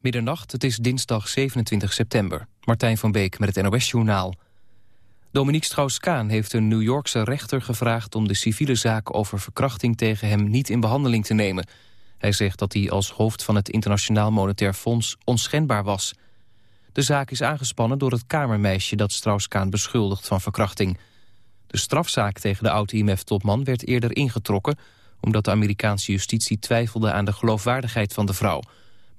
Middernacht, het is dinsdag 27 september. Martijn van Beek met het NOS-journaal. Dominique Strauss-Kaan heeft een New Yorkse rechter gevraagd... om de civiele zaak over verkrachting tegen hem niet in behandeling te nemen. Hij zegt dat hij als hoofd van het Internationaal Monetair Fonds onschendbaar was. De zaak is aangespannen door het kamermeisje dat Strauss-Kaan beschuldigt van verkrachting. De strafzaak tegen de oud-IMF-topman werd eerder ingetrokken... omdat de Amerikaanse justitie twijfelde aan de geloofwaardigheid van de vrouw...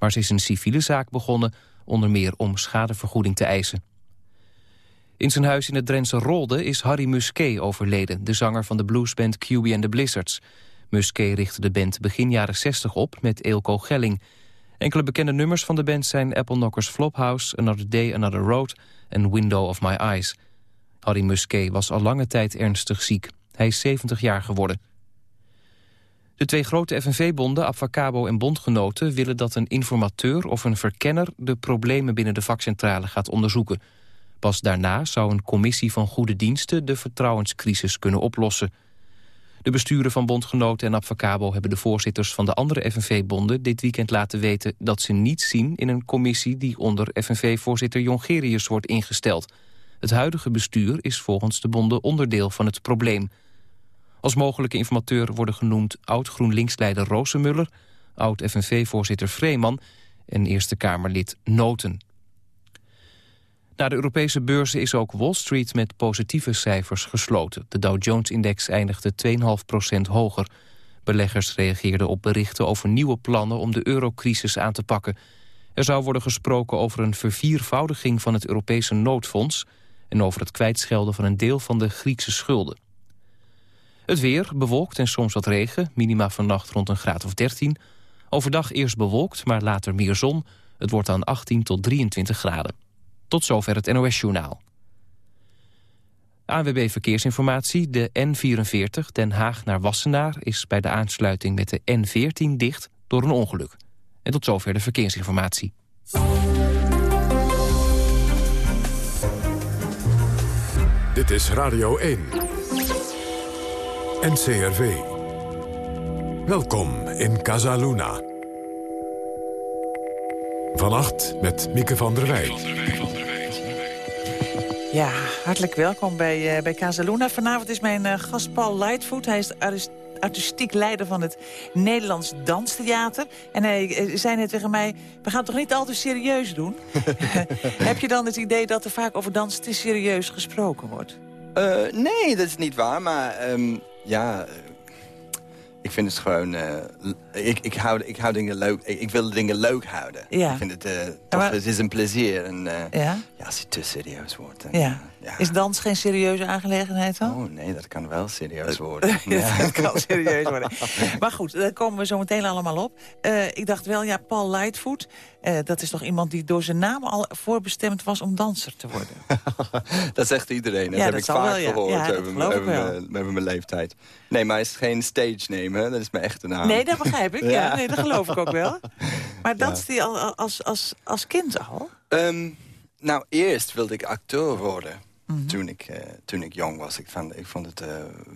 Maar ze is een civiele zaak begonnen, onder meer om schadevergoeding te eisen. In zijn huis in het Drentse Rolde is Harry Musquet overleden... de zanger van de bluesband QB and the Blizzards. Musquet richtte de band begin jaren 60 op met Eelco Gelling. Enkele bekende nummers van de band zijn Apple Knockers Flophouse... Another Day, Another Road en Window of My Eyes. Harry Musquet was al lange tijd ernstig ziek. Hij is 70 jaar geworden. De twee grote FNV-bonden, Abfacabo en Bondgenoten... willen dat een informateur of een verkenner... de problemen binnen de vakcentrale gaat onderzoeken. Pas daarna zou een commissie van goede diensten... de vertrouwenscrisis kunnen oplossen. De besturen van Bondgenoten en Abfacabo... hebben de voorzitters van de andere FNV-bonden dit weekend laten weten... dat ze niet zien in een commissie die onder FNV-voorzitter Jongerius wordt ingesteld. Het huidige bestuur is volgens de bonden onderdeel van het probleem... Als mogelijke informateur worden genoemd oud-GroenLinks-leider Roosemuller... oud-FNV-voorzitter Vreeman en Eerste Kamerlid Noten. Na de Europese beurzen is ook Wall Street met positieve cijfers gesloten. De Dow Jones-index eindigde 2,5% hoger. Beleggers reageerden op berichten over nieuwe plannen om de eurocrisis aan te pakken. Er zou worden gesproken over een verviervoudiging van het Europese noodfonds... en over het kwijtschelden van een deel van de Griekse schulden. Het weer, bewolkt en soms wat regen. Minima vannacht rond een graad of 13. Overdag eerst bewolkt, maar later meer zon. Het wordt dan 18 tot 23 graden. Tot zover het NOS-journaal. ANWB Verkeersinformatie. De N44 Den Haag naar Wassenaar is bij de aansluiting met de N14 dicht door een ongeluk. En tot zover de verkeersinformatie. Dit is Radio 1. NCRV. Welkom in Casaluna. Vannacht met Mieke van der Wij. Ja, hartelijk welkom bij, uh, bij Casaluna. Vanavond is mijn uh, gast Paul Lightfoot. Hij is artistiek leider van het Nederlands Danstheater. En hij uh, zei net tegen mij, we gaan het toch niet al te serieus doen? Heb je dan het idee dat er vaak over dans te serieus gesproken wordt? nee, dat is niet waar, maar... Um ja, eh, ik vind het gewoon... Uh, ik, ik, hou, ik hou dingen leuk. Ik, ik wil dingen leuk houden. Ja. Ik vind het, uh, het is een plezier. En, uh, ja? ja? als het te serieus wordt. ja. Ja. Is dans geen serieuze aangelegenheid dan? Oh nee, dat kan wel serieus worden. ja. dat kan serieus worden. maar goed, daar komen we zo meteen allemaal op. ik dacht wel, ja, Paul Lightfoot... dat is toch iemand die door zijn naam al voorbestemd was om danser te worden? dat zegt iedereen. Dat heb ik vaak wel, gehoord ja, over, over, mijn leeftijd. Nee, maar hij is geen stage name, dat is mijn echte naam. Nee, dat begrijp ik. Ja, nee, dat geloof ik ook wel. Maar danst hij al als, als, als kind al? Ehm, nou, eerst wilde ik acteur worden. Mhm. toen, ik, uh, toen ik jong was. Ik vond, ik vond het uh,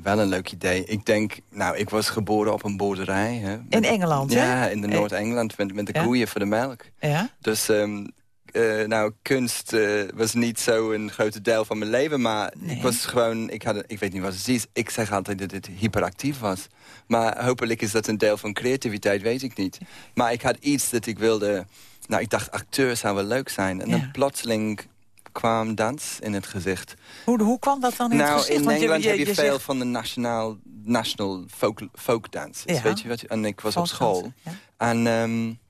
wel een leuk idee. Ik denk, nou, ik was geboren op een boerderij. Hè, in Engeland, Ja, in de eh, Noord-Engeland met, met de koeien voor de melk. Ja? Dus um, uh, nou, kunst uh, was niet zo een grote deel van mijn leven. Maar ik was gewoon, ik, had, ik weet niet wat het is. Ik zeg altijd dat het hyperactief was. Maar hopelijk is dat een deel van creativiteit, weet ik niet. Maar ik had iets dat ik wilde... Nou, ik dacht, acteur zou wel leuk zijn. En dan plotseling kwam dans in het gezicht. Hoe, hoe kwam dat dan in nou, het gezicht? in Engeland heb je, veel van de nationaal, national folk, folk dance. Ja. Weet je wat? En ik was op school. En... Um,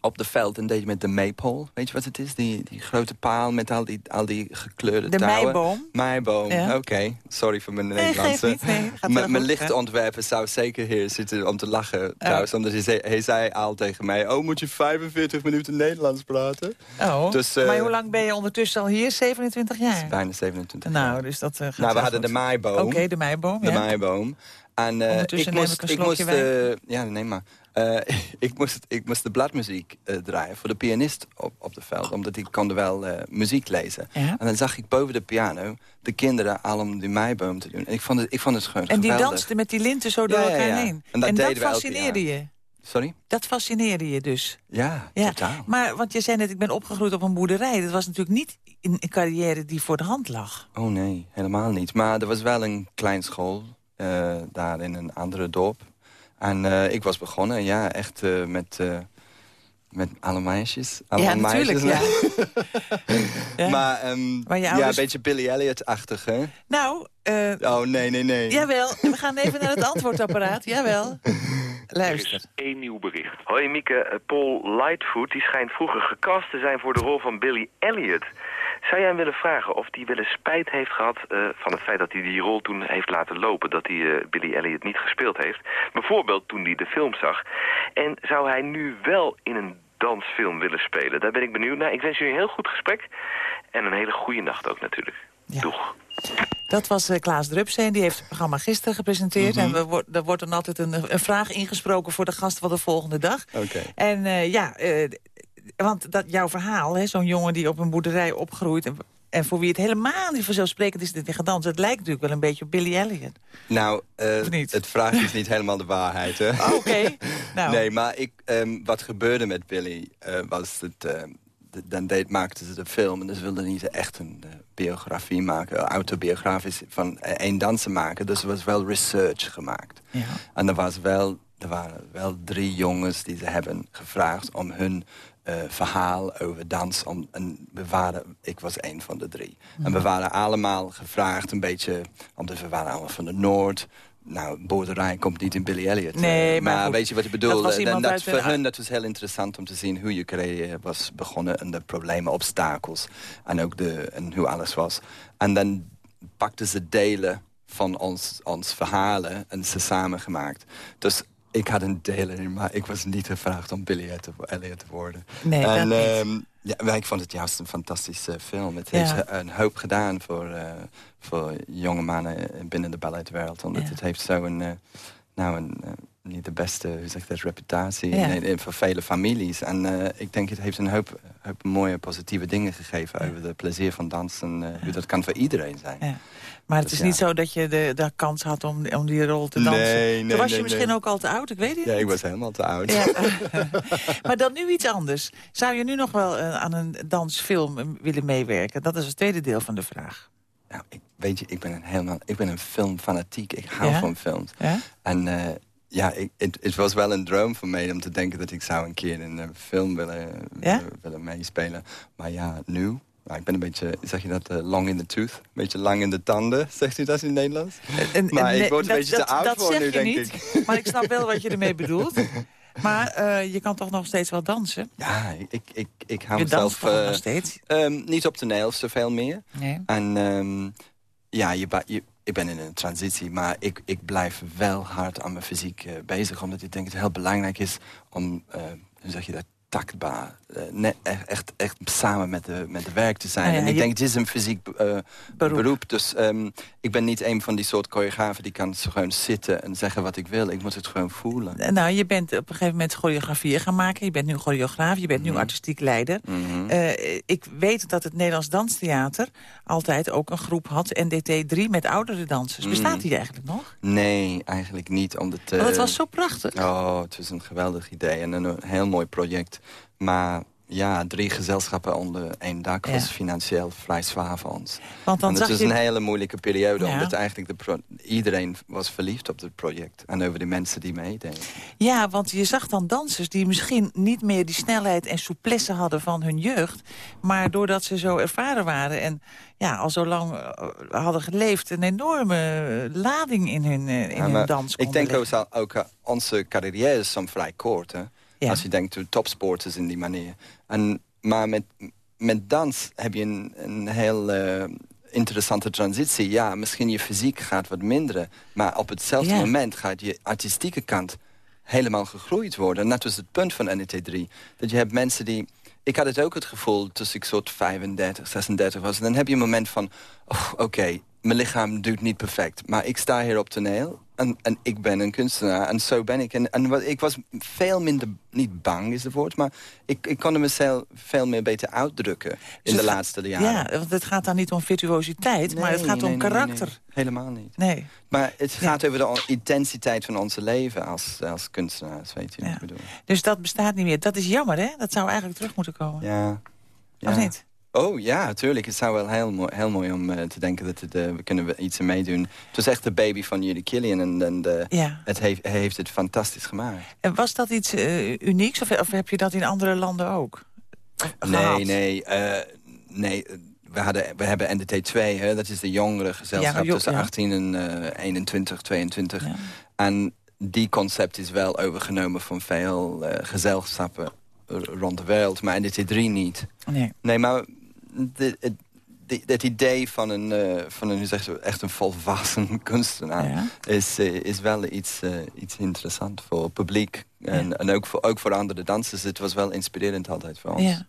op de veld en deed je met de maypole. Weet je wat het is? Die, die grote paal met al die, al die gekleurde de touwen. De meiboom? Meiboom, oké. Sorry voor mijn Nederlandse. Nee, mijn lichtontwerper zou zeker hier zitten om te lachen. Oh. Trouwens, omdat hij zei, hij zei al tegen mij... oh, moet je 45 minuten Nederlands praten? Oh, dus, uh, maar hoe lang ben je ondertussen al hier? 27 jaar? Bijna 27 nou, jaar. Nou, dus dat uh, Nou, we hadden de meiboom. Oké, de meiboom, De meiboom. En uh, ik moest, ik, ik moest ja, neem maar. Uh, ik, moest, ik moest de bladmuziek uh, draaien voor de pianist op, op de veld. Omdat ik kon wel uh, muziek lezen. En dan zag ik boven de piano de kinderen al om die meiboom te doen. En ik vond het, ik vond het gewoon En die dansten met die linten zo door elkaar heen. En dat, en dat fascineerde je? Sorry? Dat fascineerde je dus? Ja, ja, totaal. Maar, want je zei net, ik ben opgegroeid op een boerderij. Dat was natuurlijk niet een, carrière die voor de hand lag. Oh nee, helemaal niet. Maar er was wel een klein school daar in een andere dorp. En uh, ik was begonnen, ja, echt uh, met met alle meisjes. Alle ja, meisjes. natuurlijk, ja. Maar, um, maar ja, een beetje Billy Elliot-achtig, hè? Nou... Uh, oh, nee, nee, nee. Jawel, we gaan even naar het antwoordapparaat. Jawel. Luister. Er is één nieuw bericht. Hoi Mieke, eh, Paul Lightfoot die schijnt vroeger gecast te zijn voor de rol van Billy Elliot. Zou jij hem willen vragen of hij wel eens spijt heeft gehad uh, van het feit dat hij die rol toen heeft laten lopen, dat hij uh, Billy Elliot niet gespeeld heeft? Bijvoorbeeld toen hij de film zag. En zou hij nu wel in een dansfilm willen spelen? Daar ben ik benieuwd naar. Ik wens jullie een heel goed gesprek en een hele goede nacht ook natuurlijk. Ja. Doeg. Dat was uh, Klaas Drupsteen, die heeft het programma gisteren gepresenteerd. Mm -hmm. En we, er wordt dan altijd een, een, vraag ingesproken voor de gast van de volgende dag. Okay. En uh, ja, want dat, jouw verhaal, zo'n jongen die op een boerderij opgroeit... En, en voor wie het helemaal niet vanzelfsprekend is dat hij gaat dansen... het lijkt natuurlijk wel een beetje op Billy Elliot. Nou, het vraag is niet helemaal de waarheid, hè? Oh, Oké. Nou. Nee, maar ik, um, wat gebeurde met Billy was het dan deed, maakten ze de film en dus wilden niet echt een uh, biografie maken, autobiografisch van één danser maken. Dus er was wel research gemaakt. Ja. En er, was wel, er waren wel drie jongens die ze hebben gevraagd om hun uh, verhaal over dans. Om, en we waren, ik was een van de drie. En we waren allemaal gevraagd een beetje, omdat we waren allemaal van de Noord nou, boerderij komt niet in Billy Elliot. Nee, maar, maar weet je wat ik bedoel? Dat, en dat voor hun dat was heel interessant om te zien hoe je carrière was begonnen... en de problemen, obstakels en ook de, en hoe alles was. En dan pakten ze delen van ons, ons verhalen en ze samengemaakt. Dus ik had een deel in, maar ik was niet gevraagd om Billy Elliot te worden. Nee, en, dat um, ja, ik vond het juist een fantastische film. Het heeft Ja. een hoop gedaan voor, uh, voor jonge mannen binnen de balletwereld. Omdat Ja. het heeft zo'n, uh, nou een, uh, niet de beste, hoe zeg ik dat, reputatie Ja. in, in- voor vele families. En uh, ik denk het heeft een hoop, hoop mooie positieve dingen gegeven Ja. over de plezier van dansen. En hoe dat kan voor iedereen zijn. Ja. Maar het Dus is niet ja. zo dat je de, de kans had om, om die rol te dansen. Nee, Toen nee, was je misschien ook al te oud, ik weet het Ja, niet. ik was helemaal te oud. Ja. maar dan nu iets anders. Zou je nu nog wel eh, aan een dansfilm eh, willen meewerken? Dat is het tweede deel van de vraag. Nou, ik, weet je, ik ben een helemaal, ik ben een filmfanatiek. Ik hou Ja? van films. Ja? En eh, ja, ik, het, het was wel een droom voor mij om te denken dat ik zou een keer in een film willen, Ja? willen, willen meespelen. Maar ja, nu, nou, ik ben een beetje, zeg je dat, eh, long in the tooth? Een beetje lang in de tanden, zegt u dat in het Nederlands? En- Maar en ik word een dat- beetje dat- te oud dat voor zeg nu, je denk niet, ik. Maar ik snap wel wat je ermee bedoelt. Maar eh, je kan toch nog steeds wel dansen? Ja, ik, ik, ik hou Je mezelf danst toch eh, nog steeds? ehm, niet op toneel zoveel meer. Nee. En ehm, ja, je, je, ik ben in een transitie, maar ik, ik blijf wel hard aan mijn fysiek bezig. Omdat ik denk dat het heel belangrijk is om, hoe zeg je dat, taktbaar. Eh, net, echt, echt, echt samen met de, met de werk te zijn. Ja, en ik je- denk, het is een fysiek eh, Beroep. beroep. Dus ehm, ik ben niet een van die soort choreografen die kan gewoon zitten en zeggen wat ik wil. Ik moet het gewoon voelen. Eh, Nou, je bent op een gegeven moment choreografieën gaan maken. Je bent nu choreograaf, je bent nu Mhm. artistiek leider. Mhm. Ik weet dat het Nederlands Danstheater altijd ook een groep had, NDT 3, met oudere dansers. Bestaat Mhm. die eigenlijk nog? Nee, eigenlijk niet. Omdat, Want het eh, was zo prachtig. Oh, het was een geweldig idee en een heel mooi project. Maar ja, drie gezelschappen onder één dak Ja. was financieel vrij zwaar voor ons. Want dan en het was je... een hele moeilijke periode, Ja. omdat eigenlijk de pro- iedereen was verliefd op het project. En over de mensen die meededen. Ja, want je zag dan dansers die misschien niet meer die snelheid en souplesse hadden van hun jeugd. Maar doordat ze zo ervaren waren en ja, al zo lang eh, hadden geleefd... een enorme eh, lading in hun, eh, in Ja, hun dans ik denk ook, ook onze carrières zijn vrij kort. Hè? Ja. Als je denkt de topsporters in die manier. En, maar met, met dans heb je een, een heel eh, interessante transitie. Ja, misschien je fysiek gaat wat minderen. Maar op hetzelfde Ja. moment gaat je artistieke kant helemaal gegroeid worden. En dat was het punt van NET3. Dat je hebt mensen die... Ik had het ook het gevoel tussen ik soort 35, 36 was. En dan heb je een moment van... Oh, Oké, mijn lichaam doet niet perfect. Maar ik sta hier op toneel. En, en ik ben een kunstenaar en zo ben ik. En, en ik was veel minder, niet bang is het woord... maar ik, ik kon mezelf veel meer beter uitdrukken in de laatste jaren. Ja, want het gaat dan niet om virtuositeit, maar het gaat om karakter. helemaal niet. Nee. Maar het gaat over de intensiteit van ons leven als, als kunstenaars, weet je wat ik bedoel. Dus dat bestaat niet meer. Dat is jammer, hè? Dat zou eigenlijk terug moeten komen. Ja. ja. Of niet? Oh ja, natuurlijk. Het zou wel heel mooi, heel mooi om uh, te denken dat het, uh, we kunnen iets meedoen. Het was echt de baby van Judy Killian en, en ja. het heeft, het fantastisch gemaakt. En was dat iets uh, unieks of, of, heb je dat in andere landen ook? Nee, nee, nee. We, hadden, we hebben NDT 2, hè, dat is de jongere gezelschap ja, tussen 18 en 21, 22. En die concept is wel overgenomen van veel gezelschappen rond de wereld, maar NDT 3 niet. Nee, nee maar het idee van een, uh, van een, zeg echt een volwassen kunstenaar... Is, uh, is wel iets, uh, iets interessant voor het publiek. En, ja. en ook, voor, ook voor andere dansers. Het was wel inspirerend altijd voor ons.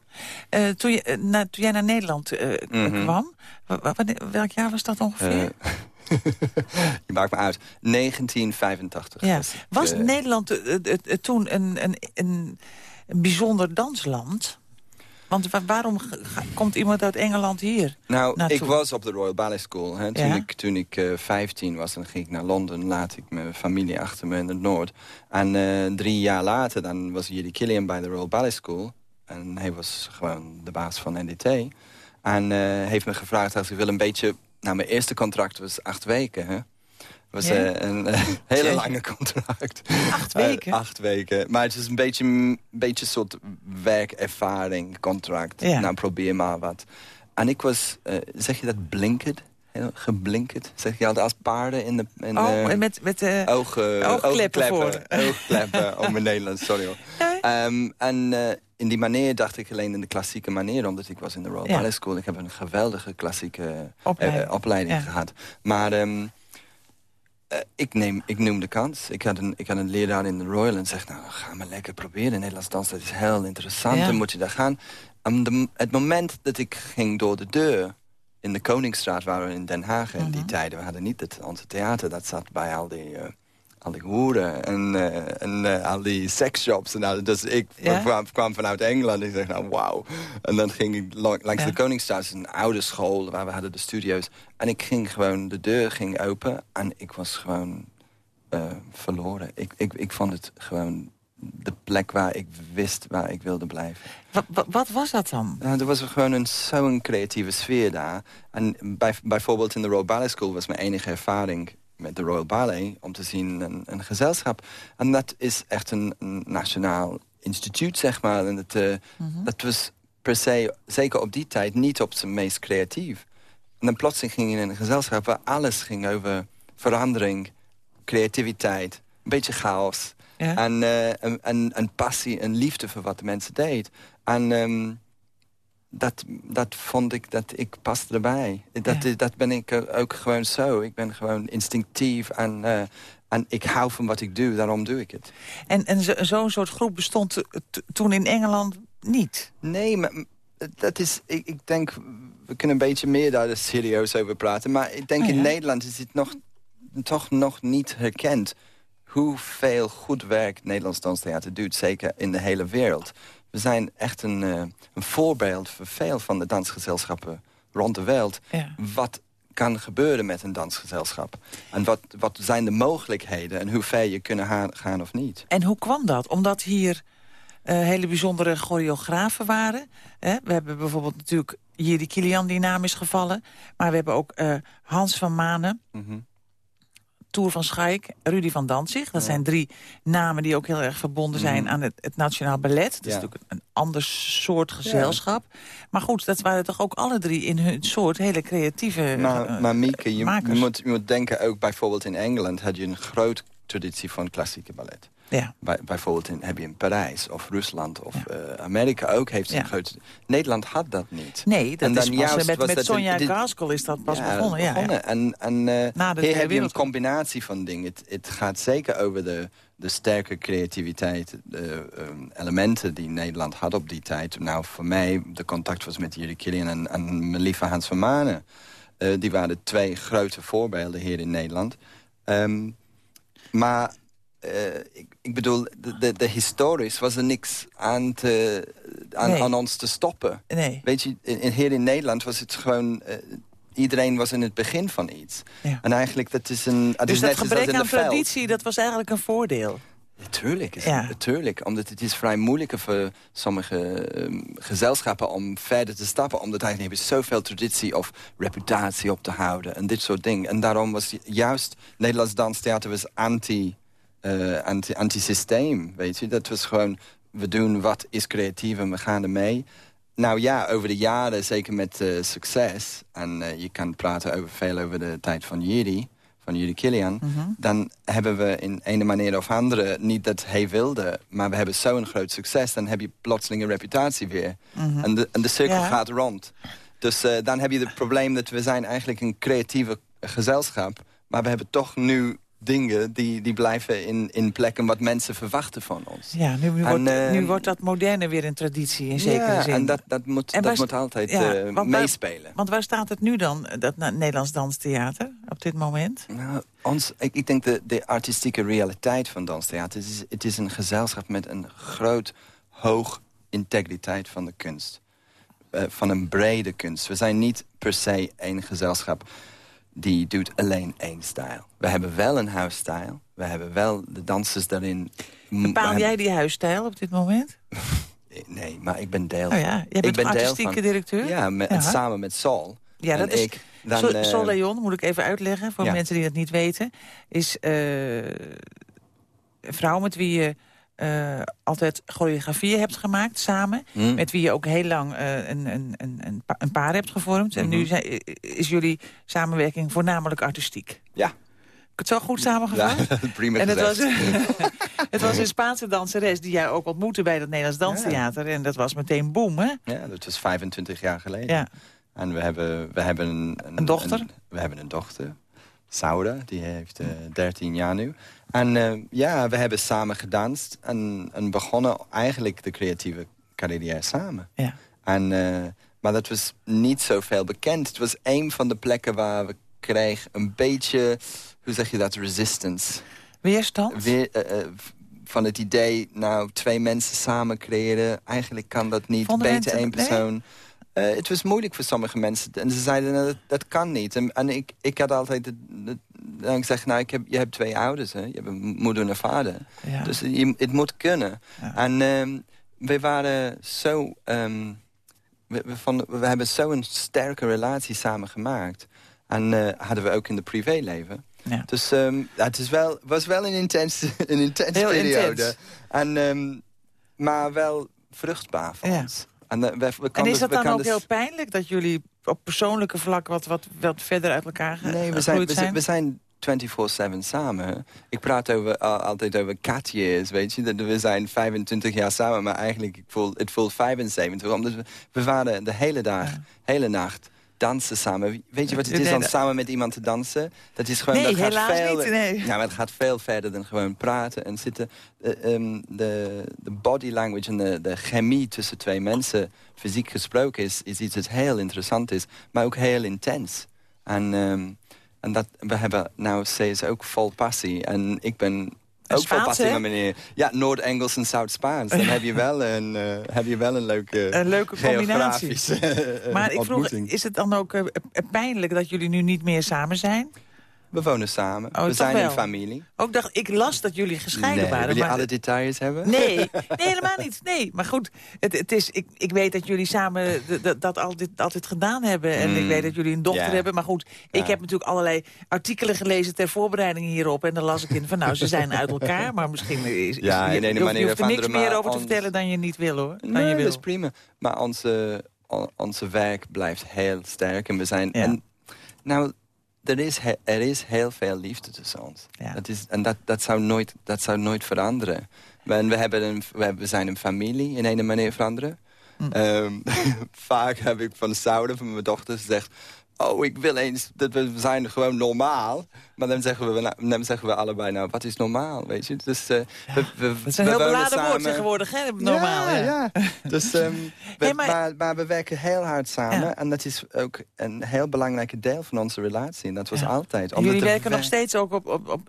Ja. toen, je, na, toen jij naar Nederland mm -hmm. kwam, welk jaar was dat ongeveer? je maakt me uit. 1985. Ja. Was, Nederland toen een, een, een bijzonder dansland... Want waarom komt iemand uit Engeland hier Nou, ik was op de Royal Ballet School. Hè. Toen, ik, toen ik uh, eh, 15 was, dan ging ik naar Londen. Laat ik mijn familie achter me in het Noord. En uh, drie jaar later dan was Judy Killian bij de Royal Ballet School. En hij was gewoon de baas van NDT. En uh, heeft me gevraagd als ik wil een beetje... Nou, mijn eerste contract was acht weken, hè was uh, een uh, hele lange contract. Acht weken? Uh, acht weken. Maar het is een beetje een beetje soort werkervaring contract. Ja. Nou, probeer maar wat. En ik was, zeg je dat blinkerd? Geblinkerd, zeg je altijd als paarden in de... In oh, met, met de ogen, oogkleppen voor. Oogkleppen, oh mijn Nederlands, sorry hoor. Um, en in die manier dacht ik alleen in de klassieke manier... omdat ik was in de Royal ja. Ballet School. Ik heb een geweldige klassieke opleiding, opleiding ja. gehad. Maar... Um, uh, ik, neem, ik noem de kans. Ik had, een, ik had een leraar in de Royal en zegt... nou, ga maar lekker proberen. Nederlands dans, dat is heel interessant. Ja. Dan moet je daar gaan. De, het moment dat ik ging door de deur... in de Koningsstraat waren we in Den Haag in uh -huh. die mhm. tijden. We hadden niet het, onze theater. Dat zat bij al die... Uh, al die hoeren en, uh, en uh, al die seksshops. En al, dus ik ja? kwam, kwam, vanuit Engeland en ik dacht, nou wauw. En dan ging ik langs ja. de Koningsstraat, een oude school waar we hadden de studio's. En ik ging gewoon, de deur ging open en ik was gewoon uh, verloren. Ik, ik, ik vond het gewoon de plek waar ik wist waar ik wilde blijven. Wat, wat was dat dan? Nou, er was gewoon een, zo'n creatieve sfeer daar. En bij, bijvoorbeeld in de Royal Ballet School was mijn enige ervaring met de Royal Ballet om te zien een, een gezelschap. En dat is echt een, een nationaal instituut, zeg maar. En het, uh, mm -hmm. dat was per se, zeker op die tijd, niet op zijn meest creatief. En dan plotseling ging je in een gezelschap waar alles ging over verandering, creativiteit, een beetje chaos. Ja. En, uh, en, en, en, passie en liefde voor wat de mensen deed. En um, dat, dat vond ik, dat ik paste erbij. Dat, ja. dat ben ik ook gewoon zo. Ik ben gewoon instinctief en, uh, en ik hou van wat ik doe, daarom doe ik het. En, en zo'n zo soort groep bestond toen in Engeland niet? Nee, maar dat is, ik, ik denk, we kunnen een beetje meer daar serieus over praten. Maar ik denk oh, ja. in Nederland is het nog, toch nog niet herkend... hoeveel goed werk Nederlands Danstheater doet, zeker in de hele wereld. We zijn echt een, uh, een voorbeeld voor veel van de dansgezelschappen rond de wereld. Ja. Wat kan gebeuren met een dansgezelschap? En wat, wat zijn de mogelijkheden en hoe ver je kunnen gaan of niet? En hoe kwam dat? Omdat hier uh, hele bijzondere choreografen waren. We hebben bijvoorbeeld natuurlijk Jiri Kilian, die naam is gevallen. Maar we hebben ook uh, Hans van Manen. Mm -hmm. Toer van Schaik, Rudy van Danzig. Dat ja. zijn drie namen die ook heel erg verbonden zijn mm. aan het, het Nationaal Ballet. Dat is natuurlijk een ander soort gezelschap. Ja. Maar goed, dat waren toch ook alle drie in hun soort hele creatieve Maar, uh, maar Mieke, je, je, moet, je moet denken ook bijvoorbeeld in Engeland... had je een grote traditie van klassieke ballet. Ja. Bij, bijvoorbeeld in, heb je in Parijs of Rusland of ja. uh, Amerika ook heeft ja. een grote... Nederland had dat niet. Nee, dat en dan is pas, met, met Sonja Gaskell is dat pas ja, begonnen. begonnen. Ja, En, en uh, hier heb je een combinatie van dingen. Het, het gaat zeker over de, de sterke creativiteit, de um, elementen die Nederland had op die tijd. Nou, voor mij, de contact was met Jiri Killian en, en mijn lieve Hans van Manen. Uh, die waren twee grote voorbeelden hier in Nederland. Um, Maar ik, ik, bedoel, de, de, de, historisch was er niks aan, te, aan, aan ons te stoppen. Nee. Weet je, in, hier in Nederland was het gewoon iedereen was in het begin van iets. Ja. En eigenlijk, dat is een... Dat dus is dat gebrek aan traditie, dat was eigenlijk een voordeel? Natuurlijk, ja. natuurlijk. Omdat het is vrij moeilijk voor sommige um, gezelschappen om verder te stappen. Omdat eigenlijk hebben zoveel traditie of reputatie op te houden. En dit soort dingen. En daarom was juist Nederlands Danstheater was anti, uh, anti, anti-systeem. Weet je, dat was gewoon, we doen wat is creatief en we gaan ermee. Nou ja, over de jaren, zeker met uh, succes... en uh, je kan praten over veel over de tijd van Jiri, van Jiri Kilian... -hmm. dan hebben we in een manier of andere niet dat hij wilde... maar we hebben zo'n groot succes, dan heb je plotseling een reputatie weer. -hmm. en, de, en de cirkel ja. gaat rond. Dus dan heb je het probleem dat we zijn eigenlijk een creatieve gezelschap... maar we hebben toch nu dingen die, die blijven in, in plekken wat mensen verwachten van ons. Ja, nu, nu, wordt, uh, nu wordt dat moderne weer een traditie in zekere ja, zin. en dat, dat, moet, en dat moet altijd ja, uh, want meespelen. Waar, want waar staat het nu dan, dat Nederlands Danstheater, op dit moment? Nou, ons, ik, ik denk de, de artistieke realiteit van danstheater... Het is, het is een gezelschap met een groot, hoog integriteit van de kunst. Uh, van een brede kunst. We zijn niet per se één gezelschap die doet alleen één stijl. We hebben wel een huisstijl. We hebben wel de dansers daarin... Bepaal jij die huisstijl op dit moment? nee, maar ik ben deel oh ja, jij bent ik ben artistieke van, directeur? Ja, met, ja. samen met Sol. Ja, dat is... Ik, dan, Sol, Sol Leon, moet ik even uitleggen... voor ja. mensen die dat niet weten... is uh, een vrouw met wie je... Uh, altijd choreografieën hebt gemaakt samen. Mm. Met wie je ook heel lang uh, een, een, een, een, paar hebt gevormd. En mm -hmm. nu zijn, is jullie samenwerking voornamelijk artistiek. Ja. Ik het zo goed samengevat? Ja, prima en het was, het was een Spaanse danseres die jij ook ontmoette bij het Nederlands Danstheater. Ja. En dat was meteen boom, hè? Ja, dat was 25 jaar geleden. Ja. En we hebben, we hebben een, een, een dochter? we hebben een dochter. Saura, die heeft uh, 13 jaar nu. En uh, ja, we hebben samen gedanst en, en, begonnen eigenlijk de creatieve carrière samen. Ja. En, uh, maar dat was niet zoveel bekend. Het was een van de plekken waar we kregen een beetje, hoe zeg je dat, resistance. Weerstand? Weer, van het idee, nou, twee mensen samen creëren. Eigenlijk kan dat niet, beter één persoon. Nee? Uh, het was moeilijk voor sommige mensen. En ze zeiden, nou, dat, dat, kan niet. En, en ik, ik had altijd... Het, het, dan ik zeg, nou, ik heb, je hebt twee ouders. Hè? Je hebt een moeder en vader. Ja. Dus je, het moet kunnen. Ja. En um, we waren zo... Um, we, we, van, we hebben zo'n sterke relatie samen gemaakt. En uh, hadden we ook in de privéleven. Ja. Dus um, het is wel, was wel een intens, een intens Heel periode. Intens. En, maar wel vruchtbaar voor ons. En, uh, we, we en is dat dus, dan ook heel pijnlijk dat jullie op persoonlijke vlak wat, wat, wat verder uit elkaar gaan? Nee, we zijn, we zijn, we zijn 24-7 samen. Ik praat over, uh, altijd over cat years, weet je. We zijn 25 jaar samen, maar eigenlijk ik voel, het voelt 75. Omdat we, we waren de hele dag, ja. hele nacht dansen samen. Weet je wat het is om samen met iemand te dansen? Dat is gewoon... Nee, dat gaat veel, niet, nee. Ja, maar het gaat veel verder dan gewoon praten en zitten. De, um, de, de body language en de, de chemie tussen twee mensen, fysiek gesproken, is, is iets dat heel interessant is. Maar ook heel intens. En, um, en dat, we hebben nou steeds ook vol passie. En ik ben Spaans, passie met meneer. Ja, Noord-Engels en Zuid-Spaans. Dan heb je wel een, uh, heb je wel een leuke, een leuke combinatie. uh, maar ik vroeg, is het dan ook uh, pijnlijk dat jullie nu niet meer samen zijn? We wonen samen. Oh, we zijn wel. een familie. Ook dacht, ik las dat jullie gescheiden nee, waren. Wil je maar... alle details hebben? Nee, nee helemaal niet. Nee, maar goed, het, het is, ik, ik weet dat jullie samen dat, dat altijd, altijd gedaan hebben. En mm. ik weet dat jullie een dochter ja. hebben. Maar goed, ik Ja. heb natuurlijk allerlei artikelen gelezen ter voorbereiding hierop. En dan las ik in van, nou, ze zijn uit elkaar. Maar misschien is, is Ja, je, je, hoeft- je hoeft er niks meer over te vertellen dan je niet wil, hoor. Dan Nee, je dat wil. is prima. Maar onze, on- onze werk blijft heel sterk. En we zijn... Ja. En, nou, er is, er is heel veel liefde tussen ons. Ja. Dat is, en dat, dat, zou nooit, dat zou nooit veranderen. We, we, hebben een, we, zijn een familie in een manier veranderen. Hm. Ehm, vaak heb ik van Saude, van mijn dochter, gezegd... oh, ik wil eens dat we zijn gewoon normaal. Maar dan zeggen we, dan zeggen we allebei, nou, wat is normaal, weet je? Dus, uh, we, we, het is een heel beladen woord tegenwoordig, hè, normaal. Ja, ja. Dus, um, we, maar... maar... we werken heel hard samen. En dat is ook een heel belangrijke deel van onze relatie. En dat was altijd. Jullie werken nog steeds ook op, op, op,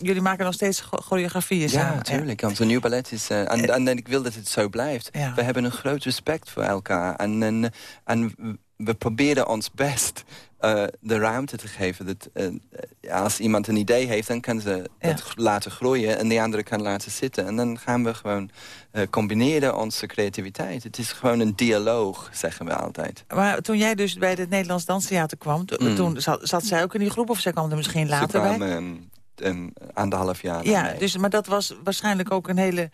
Jullie maken nog steeds choreografieën samen. Ja, natuurlijk. Onze nieuw ballet is... Uh, en, en, en, ik wil dat het zo blijft. We hebben een groot respect voor elkaar. En, en, en we proberen ons best uh, de ruimte te geven. Dat, uh, als iemand een idee heeft, dan kan ze het laten groeien... en de andere kan laten zitten. En dan gaan we gewoon uh, combineren onze creativiteit. Het is gewoon een dialoog, zeggen we altijd. Maar toen jij dus bij het Nederlands Danstheater kwam... Mm. toen zat, zat, zij ook in die groep of zij kwam er misschien later bij? Ze kwam een, een anderhalf jaar Ja, dus, maar dat was waarschijnlijk ook een hele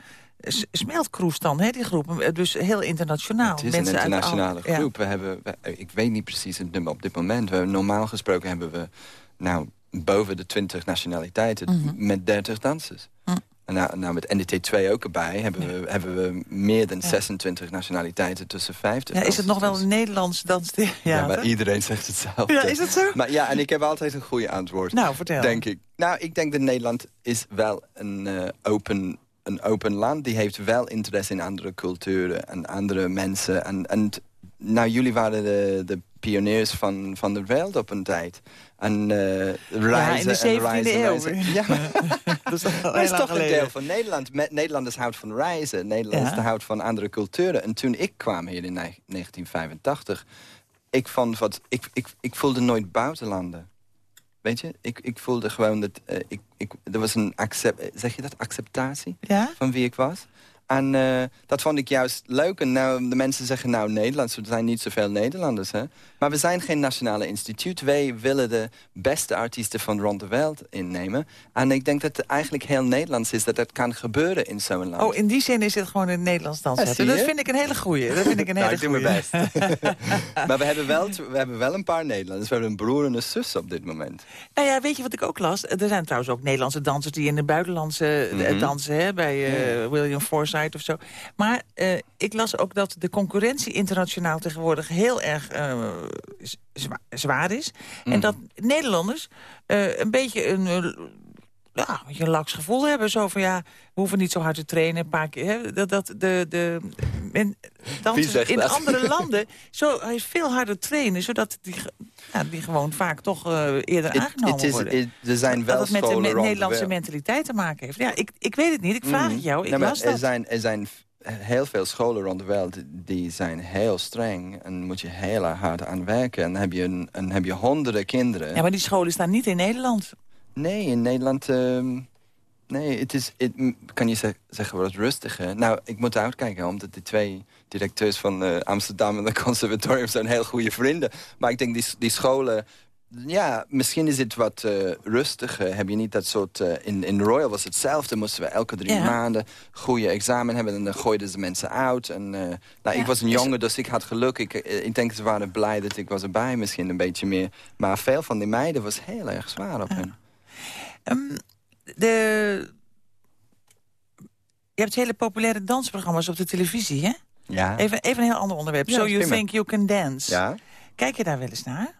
smeltkroes dan, hè, die groep. Dus heel internationaal. Het is een internationale groep. We hebben, ik weet niet precies het nummer op dit moment. We, normaal gesproken hebben we nou, boven de 20 nationaliteiten mhm. met 30 dansers. Mhm. En nou, nou, met NDT 2 ook erbij hebben, we, hebben we meer dan 26 nationaliteiten tussen 50. Ja, is het nog wel een Nederlands danstheater? Ja, maar iedereen zegt hetzelfde. Ja, is het zo? Maar ja, en ik heb altijd een goede antwoord. Nou, vertel. Denk ik. Nou, ik denk dat Nederland is wel een uh, open een open land. Die heeft wel interesse in andere culturen en andere mensen. En, en nou, jullie waren de, de pioniers van, van de wereld op een tijd. En uh, reizen ja, 17e reizen, eeuw. Reizen. Ja, dat is, dat is toch een deel van Nederland. Met, Nederlanders houdt van reizen. Nederlanders ja. houdt van andere culturen. En toen ik kwam hier in 1985... Ik, vond wat, ik, ik, ik voelde nooit buitenlanden. Weet je, ik, ik voelde gewoon dat... Uh, ik, ik, er was een accept, zeg je dat, acceptatie ja? van wie ik was. En uh, dat vond ik juist leuk. En nou, de mensen zeggen nou Nederlands, er zijn niet zoveel Nederlanders. Hè? Maar we zijn geen nationale instituut. Wij willen de beste artiesten van rond de wereld innemen. En ik denk dat het eigenlijk heel Nederlands is dat dat kan gebeuren in zo'n land. Oh, in die zin is het gewoon een Nederlands dans. Ja, dat vind ik een hele goeie. Dat vind ik een hele nou, ik doe mijn best. maar we hebben, wel, we hebben wel een paar Nederlanders. We hebben een broer en een zus op dit moment. Nou ja, weet je wat ik ook las? Er zijn trouwens ook Nederlandse dansers die in de buitenlandse mm -hmm. dansen. Hè, bij uh, William Forsythe of zo. Maar uh, ik las ook dat de concurrentie internationaal tegenwoordig heel erg uh, zwa zwaar is. Mm. En dat Nederlanders uh, een beetje een ja, een laks gevoel hebben. Zo van ja, we hoeven niet zo hard te trainen. Een paar keer, hè, dat, dat de, de men, in dat? andere landen zo veel harder trainen. Zodat die, ja, die gewoon vaak toch uh, eerder it, aangenomen it is, worden. It, er zijn wel dat het met de me Nederlandse mentaliteit te maken heeft. Ja, ik, ik weet het niet. Ik vraag mm. het jou. Ik las er dat. Zijn, er zijn heel veel scholen rond de wereld die zijn heel streng. En moet je heel hard aan werken. En heb je, een, en heb je honderden kinderen. Ja, maar die scholen staan niet in Nederland. Nee, in Nederland... Uh, nee, het is, het, kan je zeg, zeggen wat rustiger. Nou, ik moet uitkijken, omdat de twee directeurs van uh, Amsterdam en het conservatorium zijn heel goede vrienden. Maar ik denk die, die scholen... Ja, misschien is het wat uh, rustiger. Heb je niet dat soort... Uh, in, in Royal was hetzelfde. Moesten we elke drie ja. maanden goede examen hebben. En dan gooiden ze mensen uit. En, nou, ja, ik was een jongen, dus ik had geluk. Ik, ik denk ze waren blij dat ik was erbij misschien een beetje meer. Maar veel van die meiden was heel erg zwaar op ja. hen. Um, de... Je hebt hele populaire dansprogramma's op de televisie, hè? Ja. Even, even een heel ander onderwerp. Ja, so You prima. Think You Can Dance. Ja. Kijk je daar wel eens naar?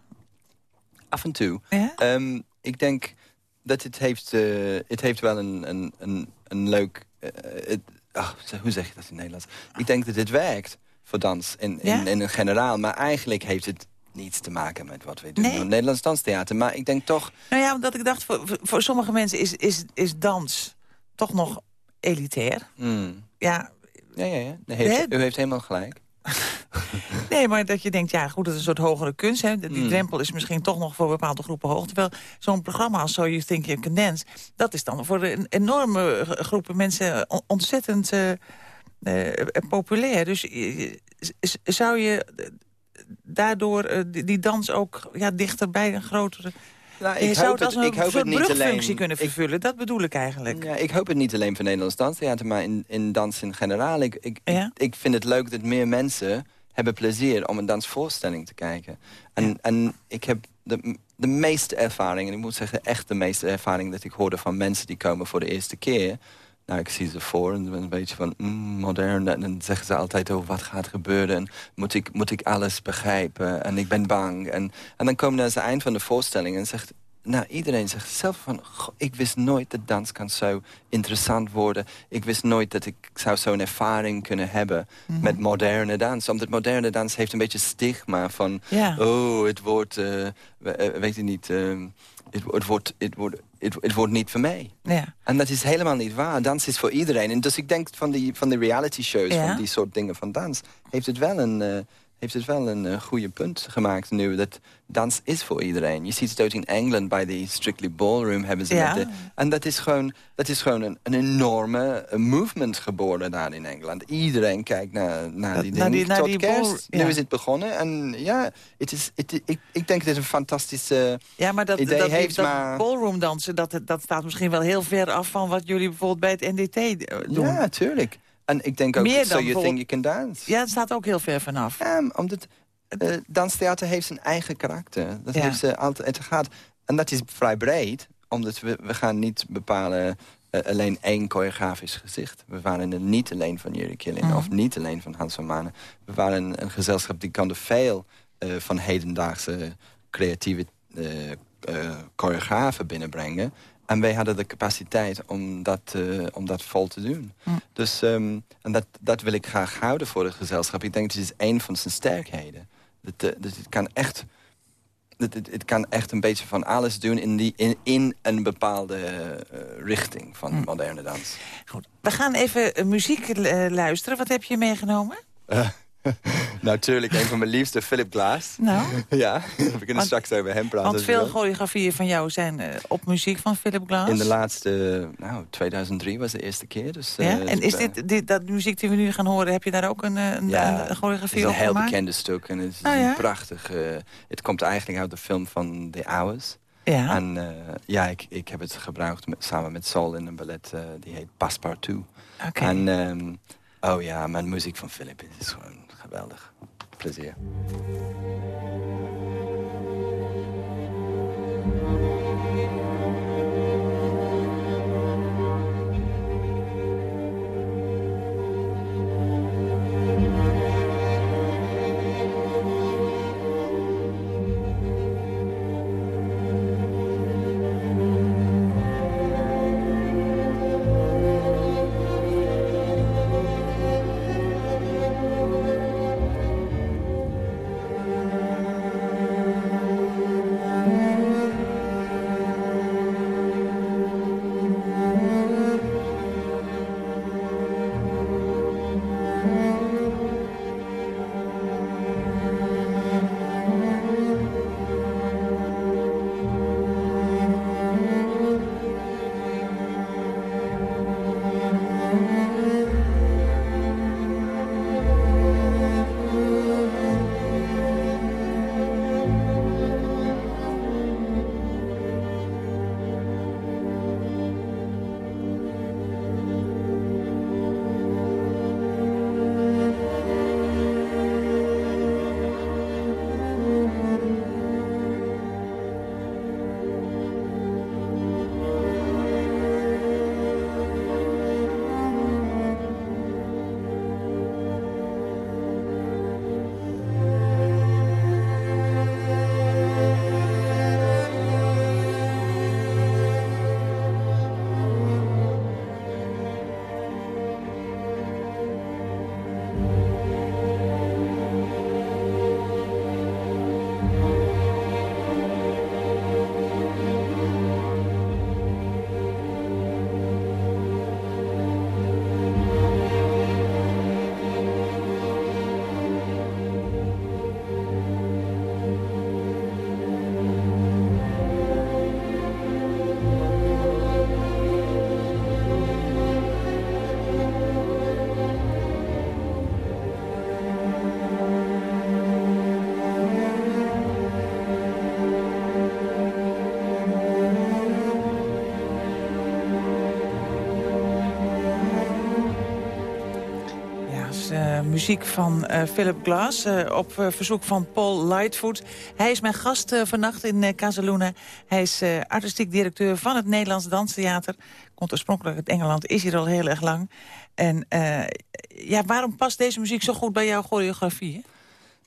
Af en toe. Ja? Um, ik denk dat het heeft, uh, het heeft wel een, een, een, een leuk... Uh, het, oh, hoe zeg je dat in Nederlands? Ik denk dat het werkt voor dans in, in, in een generaal. Maar eigenlijk heeft het niets te maken met wat wij doen. Nee. Het Nederlands danstheater. Maar ik denk toch... Nou ja, omdat ik dacht, voor, voor sommige mensen is, is, is dans toch nog elitair. Mm. Ja, Ja, ja, ja. U heeft, u heeft helemaal gelijk. nee, maar dat je denkt, ja goed, dat is een soort hogere kunst. Hè. Die Mm. drempel is misschien toch nog voor bepaalde groepen hoog. Terwijl zo'n programma als So You Think You Can Dance... dat is dan voor een enorme groepen mensen on- ontzettend eh, eh, populair. Dus eh, zou je daardoor eh, die, die dans ook ja, dichter bij een grotere... Nou, je ik zou hoop het als een ik hoop soort het niet brugfunctie alleen- kunnen ik- vervullen. Dat bedoel ik eigenlijk. Ja, ik hoop het niet alleen voor Nederlands danstheater, maar in, in dans in generaal. Ik, ik, Ja? ik vind het leuk dat meer mensen hebben plezier om een dansvoorstelling te kijken. En, Ja. en ik heb de, de meeste ervaring, en ik moet zeggen echt de meeste ervaring... dat ik hoorde van mensen die komen voor de eerste keer... nou, ik zie ze voor en een beetje van mm, modern. En dan zeggen ze altijd over wat gaat gebeuren. En moet ik, moet ik alles begrijpen? En ik ben bang. En, en dan komen ze aan het eind van de voorstelling en zegt... Nou, iedereen zegt zelf van... ik wist nooit dat dans kan zo interessant worden. Ik wist nooit dat ik zou zo'n ervaring kunnen hebben... Mhm. met moderne dans. Omdat moderne dans heeft een beetje stigma van... oh, het wordt... Uh, weet je niet... Uh, het, het, wordt, het, wordt, het, het, wordt niet voor mij. Ja. En dat is helemaal niet waar. Dans is voor iedereen. En dus ik denk van die, van de reality shows, van die soort dingen van dans... heeft het wel een, uh, heeft het wel een uh, goede punt gemaakt nu. Dat dans is voor iedereen. Je ziet het ook in Engeland bij de Strictly Ballroom hebben ze ja. En dat is gewoon, dat is gewoon een, een enorme movement geboren daar in Engeland. Iedereen kijkt naar, naar die dingen tot die kerst. Nu is het begonnen. En ja, het is, het, ik, ik denk dat het een fantastische ja, maar dat, idee dat, heeft. Dat maar... ballroom dansen, dat, dat staat misschien wel heel ver af van wat jullie bijvoorbeeld bij het NDT eh, doen. Ja, tuurlijk. En ik denk ook, Meer so you think you can dance. Ja, het staat ook heel ver vanaf. Ja, omdat uh, danstheater heeft zijn eigen karakter. Dat heeft ze altijd, het gaat, en dat is vrij breed, omdat we, we gaan niet bepalen... Uh, alleen één choreografisch gezicht. We waren er niet alleen van Jerry Killing mhm. of niet alleen van Hans van Manen. We waren een, een gezelschap die kan er veel uh, van hedendaagse creatieve choreografen binnenbrengen. En wij hadden de capaciteit om dat, uh, om dat vol te doen. Dus um, en dat, dat wil ik graag houden voor het gezelschap. Ik denk dat het is een van zijn sterkheden. Dat, uh, het kan echt... Het, het, kan echt een beetje van alles doen in, die, in, in een bepaalde uh, richting van hm. moderne dans. Goed. We gaan even muziek luisteren. Wat heb je meegenomen? Natuurlijk, een van mijn liefste, Philip Glass. Nou? Ja, we kunnen straks over hem praten. Want veel choreografieën van jou zijn uh, op muziek van Philip Glass. In de laatste, nou, 2003 was de eerste keer. Dus, ja? Uh, en is dit, dit, dat muziek die we nu gaan horen, heb je daar ook een, eh, een, ja, een choreografie op gemaakt? Het is een heel bekende stuk en het is oh, ja? prachtig. Uh, het komt eigenlijk uit de film van The Hours. Ja. En uh, ja, ik, ik heb het gebruikt met, samen met Sol in een ballet, die heet Passepartout. Okay. En um, oh ja, mijn muziek van Philip is gewoon geweldig. Plezier. Muziek van uh, Philip Glass op verzoek van Paul Lightfoot. Hij is mijn gast vannacht in Casaluna. Hij is artistiek directeur van het Nederlands Danstheater. Komt oorspronkelijk uit Engeland, is hier al heel erg lang. En ja, waarom past deze muziek zo goed bij jouw choreografie?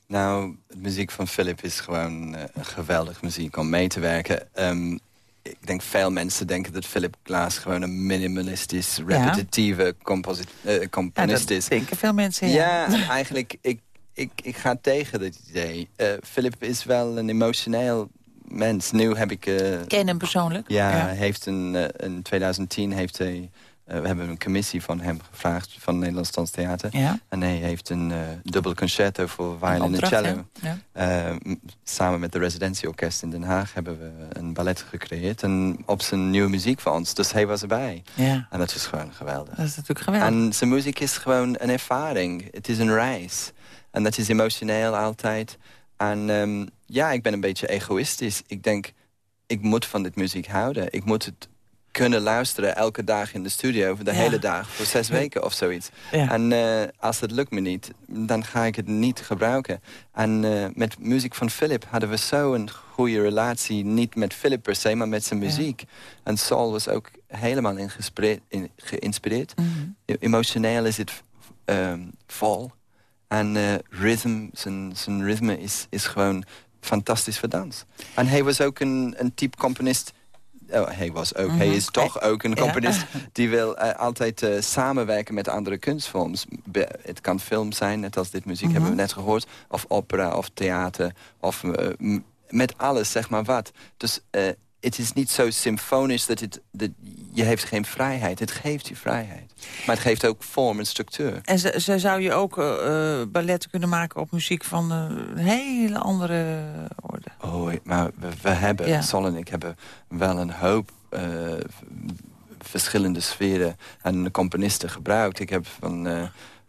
Nou, de muziek van Philip is gewoon geweldig muziek om mee te werken. Um, ik denk veel mensen denken dat Philip Glass gewoon een minimalistisch, repetitieve uh, componist ja, is. denken veel mensen, ja. Ja, eigenlijk, ik, ik, ik ga tegen dit idee. Uh, Philip is wel een emotioneel mens. Nu heb ik... Uh, Ken hem persoonlijk? Ja, ja. Heeft een, in 2010 heeft hij eh, we hebben een commissie van hem gevraagd, van het Nederlands Danstheater. Ja. En hij heeft een uh, dubbel concerto voor violin en cello. Ja. Uh, samen met de residentieorkest in Den Haag hebben we een ballet gecreëerd. En op zijn nieuwe muziek voor ons. Dus hij was erbij. Ja. En dat is gewoon geweldig. Dat is natuurlijk geweldig. En zijn muziek is gewoon een ervaring. Het is een reis. En dat is emotioneel altijd. En um, ja, ik ben een beetje egoïstisch. Ik denk, ik moet van dit muziek houden. Ik moet het kunnen luisteren elke dag in de studio... voor de hele dag, voor zes weken of zoiets. En uh, als het lukt me niet, dan ga ik het niet gebruiken. En uh, met muziek van Philip hadden we zo een goede relatie... niet met Philip per se, maar met zijn muziek. En Saul was ook helemaal in geïnspireerd. Mm -hmm. Emotioneel is het um, vol. En uh, rhythm, zijn, zijn ritme is, is gewoon fantastisch voor dans. En hij was ook een, een type componist Oh, hij was ook. Hij mhm. is toch ook een componist die wil uh, altijd uh, samenwerken met andere kunstvorms. het kan film zijn, net als dit muziek hebben we mhm. net gehoord. Of opera, of theater, of uh, met alles, zeg maar wat. Dus het is niet zo symfonisch dat, het, dat je heeft geen vrijheid. Het geeft je vrijheid. Maar het geeft ook vorm en structuur. En ze, zou je ook uh, balletten kunnen maken op muziek van een hele andere orde? Oh, maar we, hebben, ja. Sol en ik hebben wel een hoop... Uh, verschillende sferen en componisten gebruikt. Ik heb van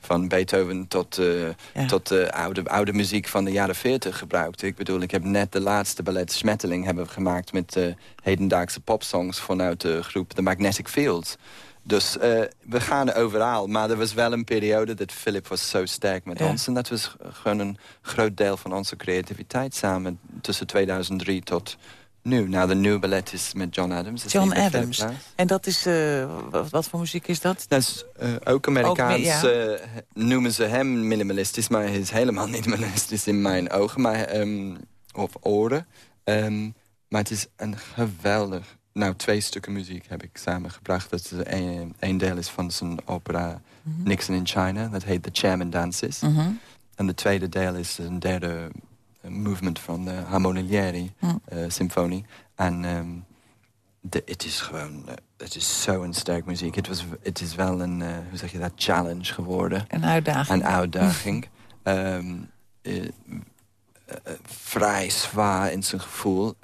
van Beethoven tot, uh, tot uh, oude, oude muziek van de jaren 40 gebruikt. Ik bedoel, ik heb net de laatste ballet Smetteling hebben gemaakt... met uh, hedendaagse popsongs vanuit de groep The Magnetic Fields. Dus we gaan overal. Maar er was wel een periode dat Philip was zo sterk met ons. En dat was gewoon een groot deel van onze creativiteit samen. Tussen 2003 tot nu. Nou, de nieuwe ballet is met John Adams. John Adams. En dat is, uh, wat, voor muziek is dat? Dat is uh, ook Amerikaans. Ook, uh, noemen ze hem minimalistisch, maar hij is helemaal niet minimalistisch in mijn ogen. Maar, um, of oren. Um, maar het is een geweldig... Nou, twee stukken muziek heb ik samengebracht. Dat is een, een deel is van zijn opera mm -hmm. Nixon in China. Dat heet The Chairman Dances. Mm -hmm. En de tweede deel is een derde movement van de Harmonieri hm. uh, symfonie. En um, het is gewoon, uh, het is zo'n sterk muziek. Het, was, het is wel een, uh, hoe zeg je dat, challenge geworden. Een uitdaging. Een uitdaging. um, vrij zwaar in zijn gevoel,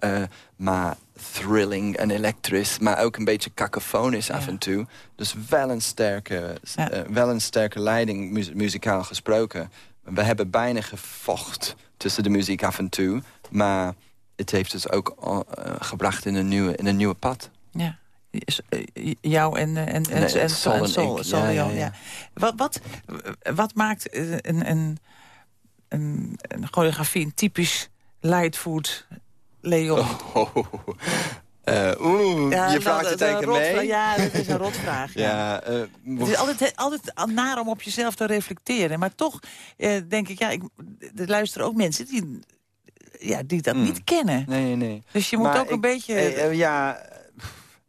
maar thrilling en elektrisch, maar ook een beetje cacofonisch af en toe. Dus wel een sterke, ja. wel een sterke leiding, mu muzikaal gesproken. We hebben bijna gevocht tussen de muziek af en toe. Maar het heeft dus ook uh, gebracht in een, nieuwe, in een nieuwe pad. Ja. Eh, jou en, en, en, en, en Sol, en Sol, Sol ja, ja, ja. Wat, wat, wat maakt een, een, een, een choreografie een typisch Lightfoot Leon? Oh, Uh, Oeh, ja, je vraagt het tegen mee. Ja, dat is een rotvraag. ja. ja uh, het is altijd, altijd naar om op jezelf te reflecteren. Maar toch uh, denk ik, ja, ik, er luisteren ook mensen die, ja, die dat mm. niet kennen. Nee, nee. Dus je moet ook een beetje... ja,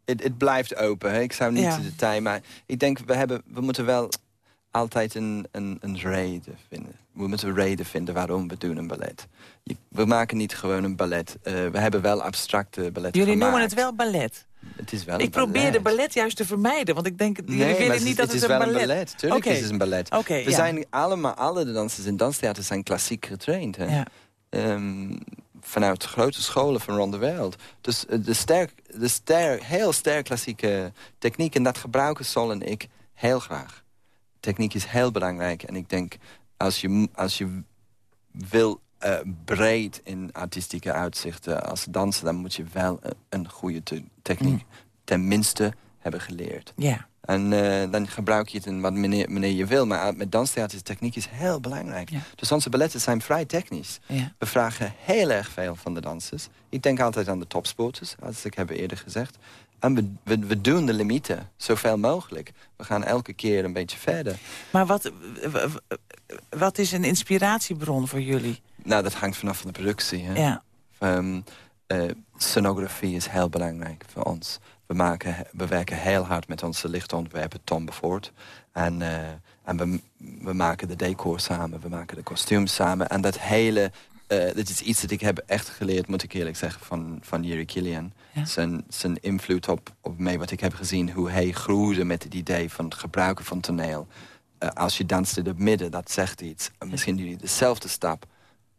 het, het blijft open. Hè. Ik zou niet ja. de tijd, maar ik denk, we, hebben, we moeten wel altijd een, een, een reden vinden. We moeten een reden vinden waarom we doen een ballet. we maken niet gewoon een ballet. Uh, we hebben wel abstracte balletten Jullie noemen het wel ballet? Het is wel ik probeer de ballet juist te vermijden, want ik denk, jullie willen niet dat het, het een ballet is. Het is wel een ballet, tuurlijk okay. is het een ballet. Okay, we ja. zijn allemaal, alle de dansers in danstheater zijn klassiek getraind. Hè? Ja. Um, vanuit grote scholen van rond de wereld. Dus de, sterk, de ster, heel sterk klassieke techniek, en dat gebruiken Sol en ik heel graag techniek is heel belangrijk. En ik denk, als je, als je wil uh, breed in artistieke uitzichten als danser... dan moet je wel een, een goede te techniek mm. tenminste hebben geleerd. Ja. En dan gebruik je het in wat meneer, je wil. Maar met danstheater is techniek is heel belangrijk. Dus onze balletten zijn vrij technisch. We vragen heel erg veel van de dansers. Ik denk altijd aan de topsporters, als ik heb eerder gezegd. En we, we, doen de limieten zoveel mogelijk. We gaan elke keer een beetje verder. Maar wat, wat is een inspiratiebron voor jullie? Nou, dat hangt vanaf van de productie. Hè? Ja. Um, scenografie is heel belangrijk voor ons. We, maken, we werken heel hard met onze lichtontwerper Tom Bevoort. En, uh, en we, we maken de decor samen, we maken de kostuums samen. En dat hele uh, dit is iets dat ik heb echt geleerd, moet ik eerlijk zeggen, van, van Jerry Killian. Zijn, zijn invloed op, op mij, wat ik heb gezien, hoe hij groeide met het idee van het gebruiken van toneel. Uh, als je danst in het midden, dat zegt iets. Misschien jullie dezelfde stap,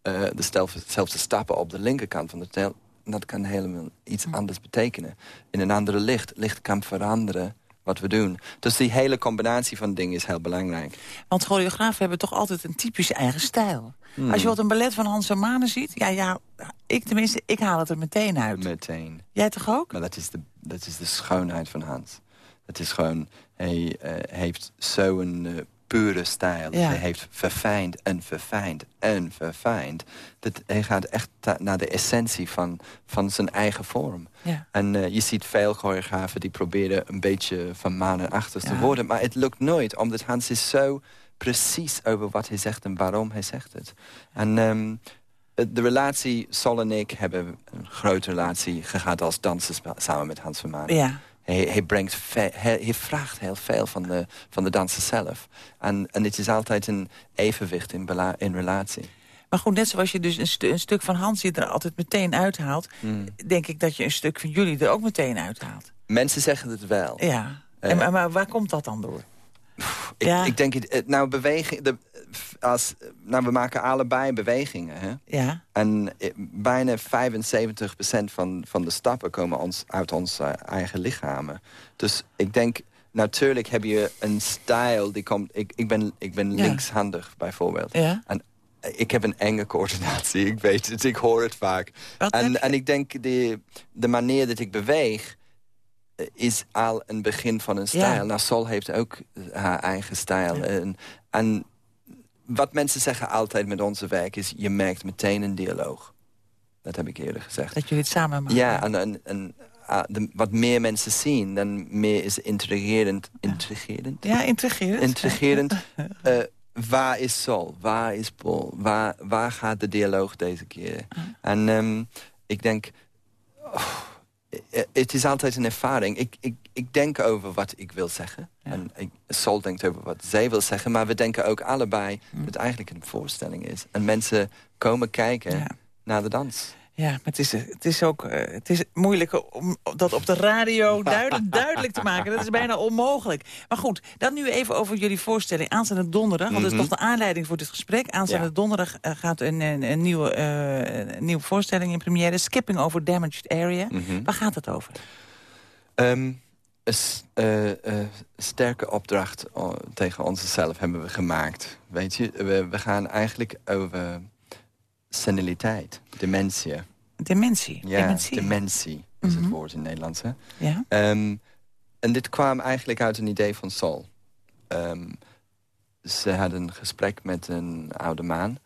uh, dezelfde stappen op de linkerkant van de toneel. Dat kan helemaal iets anders betekenen. In een andere licht. Licht kan veranderen wat we doen. Dus die hele combinatie van dingen is heel belangrijk. Want choreografen hebben toch altijd een typische eigen stijl. Hmm. Als je wat een ballet van Hans Hermanen ziet... Ja, ja, ik tenminste, ik haal het er meteen uit. Meteen. Jij toch ook? Maar dat is de, dat is de schoonheid van Hans. Het is gewoon, hij uh, heeft zo'n uh, pure stijl. Hij heeft verfijnd en verfijnd en verfijnd. Dat, hij gaat echt naar de essentie van, van zijn eigen vorm. Ja. En uh, je ziet veel choreografen die proberen een beetje van manen achter te worden. Maar het lukt nooit, omdat Hans is zo precies over wat hij zegt en waarom hij zegt het. En um, de relatie, Sol en ik hebben een grote relatie gehad als dansers samen met Hans Vermaan. Ja. Hij, hij, brengt hij, vraagt heel veel van de, van de danser zelf. En, en het is altijd een evenwicht in, in relatie. Maar goed, net zoals je dus een, een stuk van Hans er altijd meteen uithaalt... Hmm. denk ik dat je een stuk van jullie er ook meteen uithaalt. Mensen zeggen het wel. Ja, en, uh, maar waar komt dat dan door? Ik, ja. ik denk, nou, beweging, de, als, nou, we maken allebei bewegingen. Hè? Ja. En eh, bijna 75% van, van de stappen komen ons, uit onze eigen lichamen. Dus ik denk, natuurlijk heb je een stijl die komt... Ik, ik ben, ik ben linkshandig bijvoorbeeld. Ja. En ik heb een enge coördinatie, ik weet het, ik hoor het vaak. en, en ik denk, de, de manier dat ik beweeg is al een begin van een stijl. Nou, Sol heeft ook haar eigen stijl. En, en, wat mensen zeggen altijd met onze werk is... je merkt meteen een dialoog. Dat heb ik eerder gezegd. Dat jullie het samen maken. Ja, en, en, ah, wat meer mensen zien, dan meer is intrigerend. Intrigerend? Ja, intrigerend. Intrigerend. uh, waar is Sol? Waar is Paul? Waar, waar gaat de dialoog deze keer? En um, ik denk... Oh, eh, het is altijd een ervaring. Ik, ik, ik denk over wat ik wil zeggen. En ik, Sol denkt over wat zij wil zeggen. Maar we denken ook allebei hm. dat het eigenlijk een voorstelling is. En mensen komen kijken naar de dans. Ja, maar het is, het is ook uh, het is moeilijk om dat op de radio duidelijk, duidelijk te maken. Dat is bijna onmogelijk. Maar goed, dan nu even over jullie voorstelling. Aanstaande donderdag, want dat is toch mhm. de aanleiding voor dit gesprek. Aanstaande donderdag uh, gaat een, een, een nieuwe, uh, een nieuwe voorstelling in première. Skipping over Damaged Area. Mm Waar gaat het over? Um, een sterke opdracht tegen onszelf hebben we gemaakt. Weet je, we, we gaan eigenlijk over seniliteit, dementie. Dementie? Ja, dementie, dementie is het mhm. woord in het Nederlands. Hè? Ja. Um, en dit kwam eigenlijk uit een idee van Sol. Um, ze hadden een gesprek met een oude man.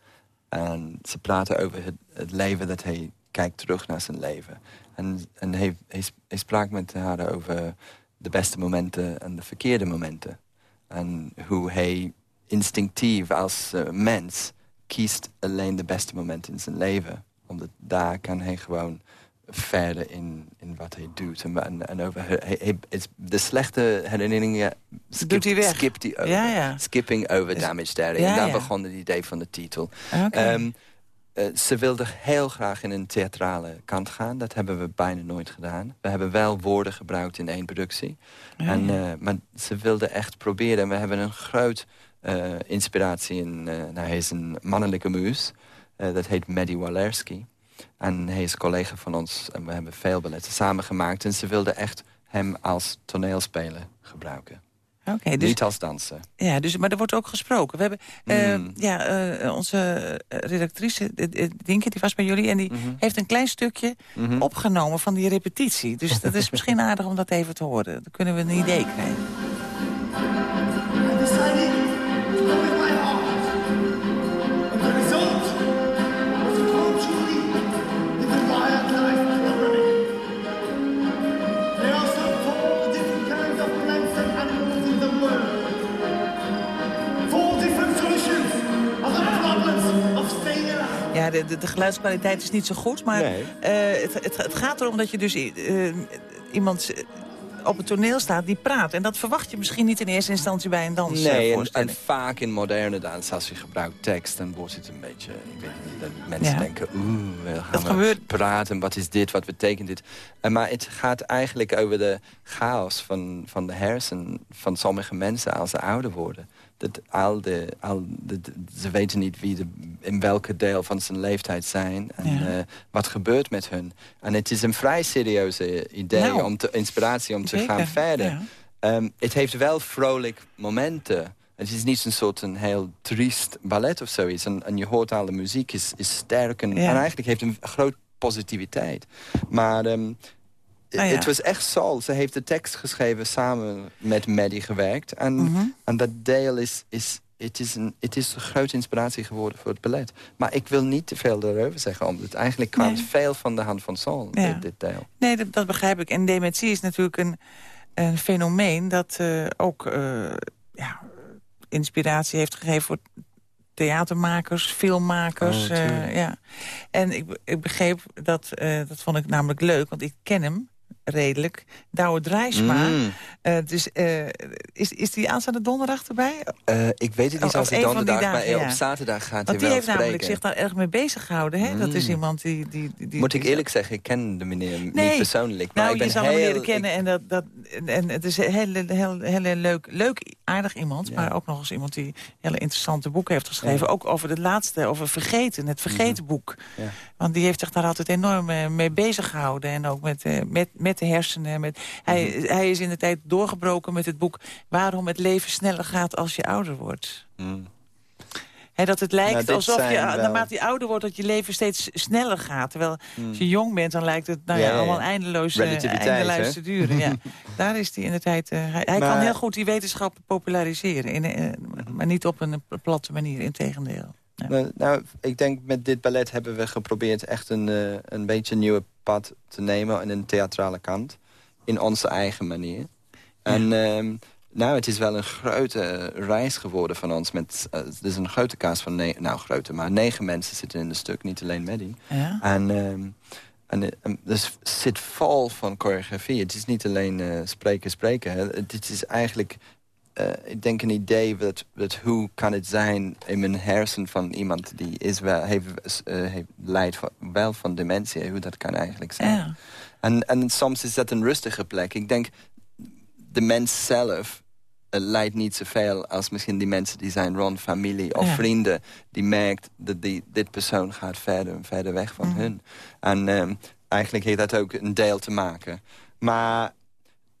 En ze praten over het, het, leven dat hij kijkt terug naar zijn leven. En, en hij, hij, hij sprak met haar over de beste momenten en de verkeerde momenten. En hoe hij instinctief als uh, mens kiest alleen de beste momenten in zijn leven. Omdat daar kan hij gewoon verder in, in wat hij doet. En, en over, hij, de slechte herinneringen skip, hij weg. skipt hij over. Ja, ja. Skipping over dus, Damage Ja, en daar begon het idee van de titel. Okay. Um, uh, ze wilde heel graag in een theatrale kant gaan. Dat hebben we bijna nooit gedaan. We hebben wel woorden gebruikt in één productie. en, uh, maar ze wilde echt proberen. We hebben een groot uh, inspiratie in... nou, hij is een mannelijke muus. dat heet Maddie Walerski. En hij is collega van ons en we hebben veel balletten samen gemaakt. En ze wilden echt hem als toneelspeler gebruiken. Okay, dus, Niet als dansen. Ja, dus, maar er wordt ook gesproken. We hebben uh, ja, uh, onze redactrice, Dinke, die was bij jullie... en die mm -hmm. heeft een klein stukje mm -hmm. opgenomen van die repetitie. Dus dat is misschien aardig om dat even te horen. Dan kunnen we een idee krijgen. De, de, geluidskwaliteit is niet zo goed. Maar eh, het, het, het, gaat erom dat je dus uh, iemand op het toneel staat die praat. En dat verwacht je misschien niet in eerste instantie bij een dans. Nee, en, en, vaak in moderne dans, als je gebruikt tekst... dan wordt het een beetje... Ik weet niet, dat mensen denken... oeh, we gaan dat gebeurt... praten, wat is dit, wat betekent dit? En, maar het gaat eigenlijk over de chaos van, van de hersen... van sommige mensen als ze ouder worden dat al de, al de, ze weten niet wie de, in welke deel van zijn leeftijd zijn. En ja. uh, wat gebeurt met hun. En het is een vrij serieuze idee, nou, om te, inspiratie om te gaan verder. Ja. Um, het heeft wel vrolijk momenten. Het is niet een soort een heel triest ballet of zoiets. En, en je hoort al de muziek is, is sterk en, en eigenlijk heeft een groot positiviteit. Maar um, Het was echt Saul. Ze heeft de tekst geschreven samen met Maddie gewerkt. En, mhm. en dat deel is, is, het is, een, het is een grote inspiratie geworden voor het ballet. Maar ik wil niet te veel erover zeggen. Omdat eigenlijk kwam nee. veel van de hand van Saul, dit, dit, deel. Nee, dat, dat, begrijp ik. En dementie is natuurlijk een, een fenomeen... dat uh, ook uh, ja, inspiratie heeft gegeven voor theatermakers, filmmakers. Oh, uh, ja. En ik, ik begreep dat, dat vond ik namelijk leuk, want ik ken hem redelijk. Douwe Drijsma. Mm. Uh, dus uh, is, is die aanstaande donderdag erbij? Uh, ik weet het niet als hij donderdag, dagen, maar op zaterdag gaat Want hij wel heeft namelijk zich daar erg mee bezig gehouden. Hè? Mm. Dat is mm. iemand die... die, die Moet ik eerlijk zeggen, ik ken de meneer niet persoonlijk. Maar nou, ik ben je zal hem leren kennen en, dat, dat, en het is een hele, heel, hele leuk, leuk, aardig iemand. Maar ook nog eens iemand die hele interessante boeken heeft geschreven. Ook over het laatste, over Vergeten, het Vergeten mhm. boek. Ja. Want die heeft zich daar altijd enorm mee bezig gehouden. En ook met, met, met de hersenen. Met, hij, mhm. hij is in de tijd doorgebroken met het boek... Waarom het leven sneller gaat als je ouder wordt. Mm. dat het lijkt nou, alsof je, naarmate je ouder wordt... dat je leven steeds sneller gaat. Terwijl mm. als je jong bent, dan lijkt het nou ja, allemaal eindeloos, eindeloos te duren. ja. Daar is hij in de tijd... Uh, hij, hij kan heel goed die wetenschap populariseren. In, uh, maar niet op een platte manier, in tegendeel. Nou, nou, ik denk met dit ballet hebben we geprobeerd echt een, uh, een beetje een nieuwe pad te nemen in een theatrale kant. In onze eigen manier. En um, nou, het is wel een grote reis geworden van ons. Met, uh, het is een grote kaas van, nou grote, maar negen mensen zitten in het stuk. Niet alleen Maddie. Ja. En, um, en um, dus zit vol van choreografie. Het is niet alleen uh, spreken, spreken. Het is eigenlijk uh, ik denk een idee dat, dat hoe kan het zijn in mijn hersen van iemand die is wel, heeft, uh, heeft, leidt van, wel van dementie, hoe dat kan eigenlijk zijn. Ja. En, en soms is dat een rustige plek. Ik denk, de mens zelf uh, leidt niet zoveel als misschien die mensen die zijn rond familie of vrienden. Die merkt dat die, dit persoon gaat verder en verder weg van mm. hun. En um, eigenlijk heeft dat ook een deel te maken. Maar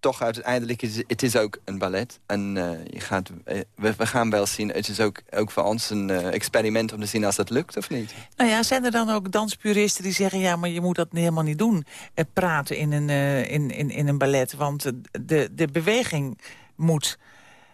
toch uiteindelijk is het is ook een ballet. En uh, je gaat, uh, we, we, gaan wel zien, het is ook, ook voor ons een uh, experiment om te zien als dat lukt of niet. Nou ja, zijn er dan ook danspuristen die zeggen... ja, maar je moet dat helemaal niet doen, praten in een, in, in, in een ballet. Want de, de beweging moet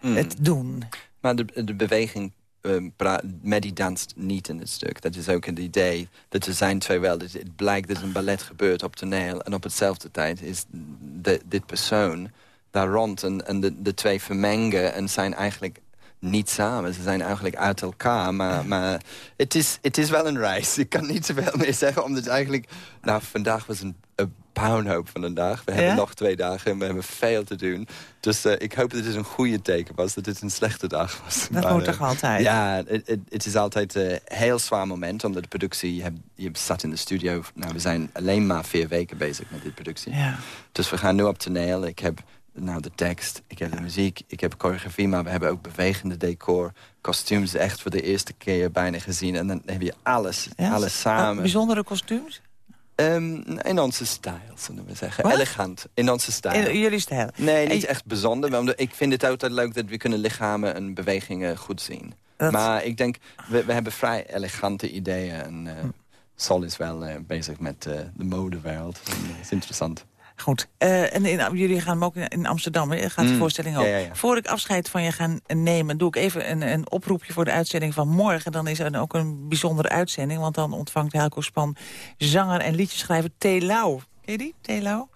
mm. het doen. Maar de, de beweging um, Maddie danst niet in het stuk. Dat is ook het idee dat er zijn twee wel. Het blijkt dat een ballet gebeurt op toneel. En op hetzelfde tijd is de, dit persoon daar rond. En, en de, de twee vermengen en zijn eigenlijk niet samen. Ze zijn eigenlijk uit elkaar. Maar, maar het, is, het is wel een reis. Ik kan niet zoveel meer zeggen. Omdat eigenlijk... Nou, vandaag was een, een puinhoop van een dag. We hebben nog twee dagen en we hebben veel te doen. Dus uh, ik hoop dat het een goede teken was. Dat het een slechte dag was. Dat maar, moet toch uh, altijd? Ja, het is altijd een heel zwaar moment. Omdat de productie... Je, hebt, je zat in de studio... Nou, we zijn alleen maar vier weken bezig met dit productie. Ja. Dus we gaan nu op toneel. Ik heb nou, de tekst, ik heb de muziek, ik heb choreografie... maar we hebben ook bewegende decor, kostuums echt voor de eerste keer bijna gezien. En dan heb je alles, alles samen. bijzondere kostuums? Um, in onze stijl, zullen we zeggen. Elegant, in onze stijl. In jullie stijl? Nee, niet echt bijzonder. Maar ik vind het altijd leuk dat we kunnen lichamen en bewegingen goed zien. Maar ik denk, we, we, hebben vrij elegante ideeën. En uh, Sol is wel uh, bezig met uh, de modewereld. dat is interessant. Goed. Uh, en in, jullie gaan hem ook in Amsterdam, gaat de mm. voorstelling ook. Voor ik afscheid van je ga nemen, doe ik even een, een oproepje voor de uitzending van morgen. Dan is er ook een bijzondere uitzending, want dan ontvangt Helco Span zanger en liedjeschrijver T. Lau. Ken?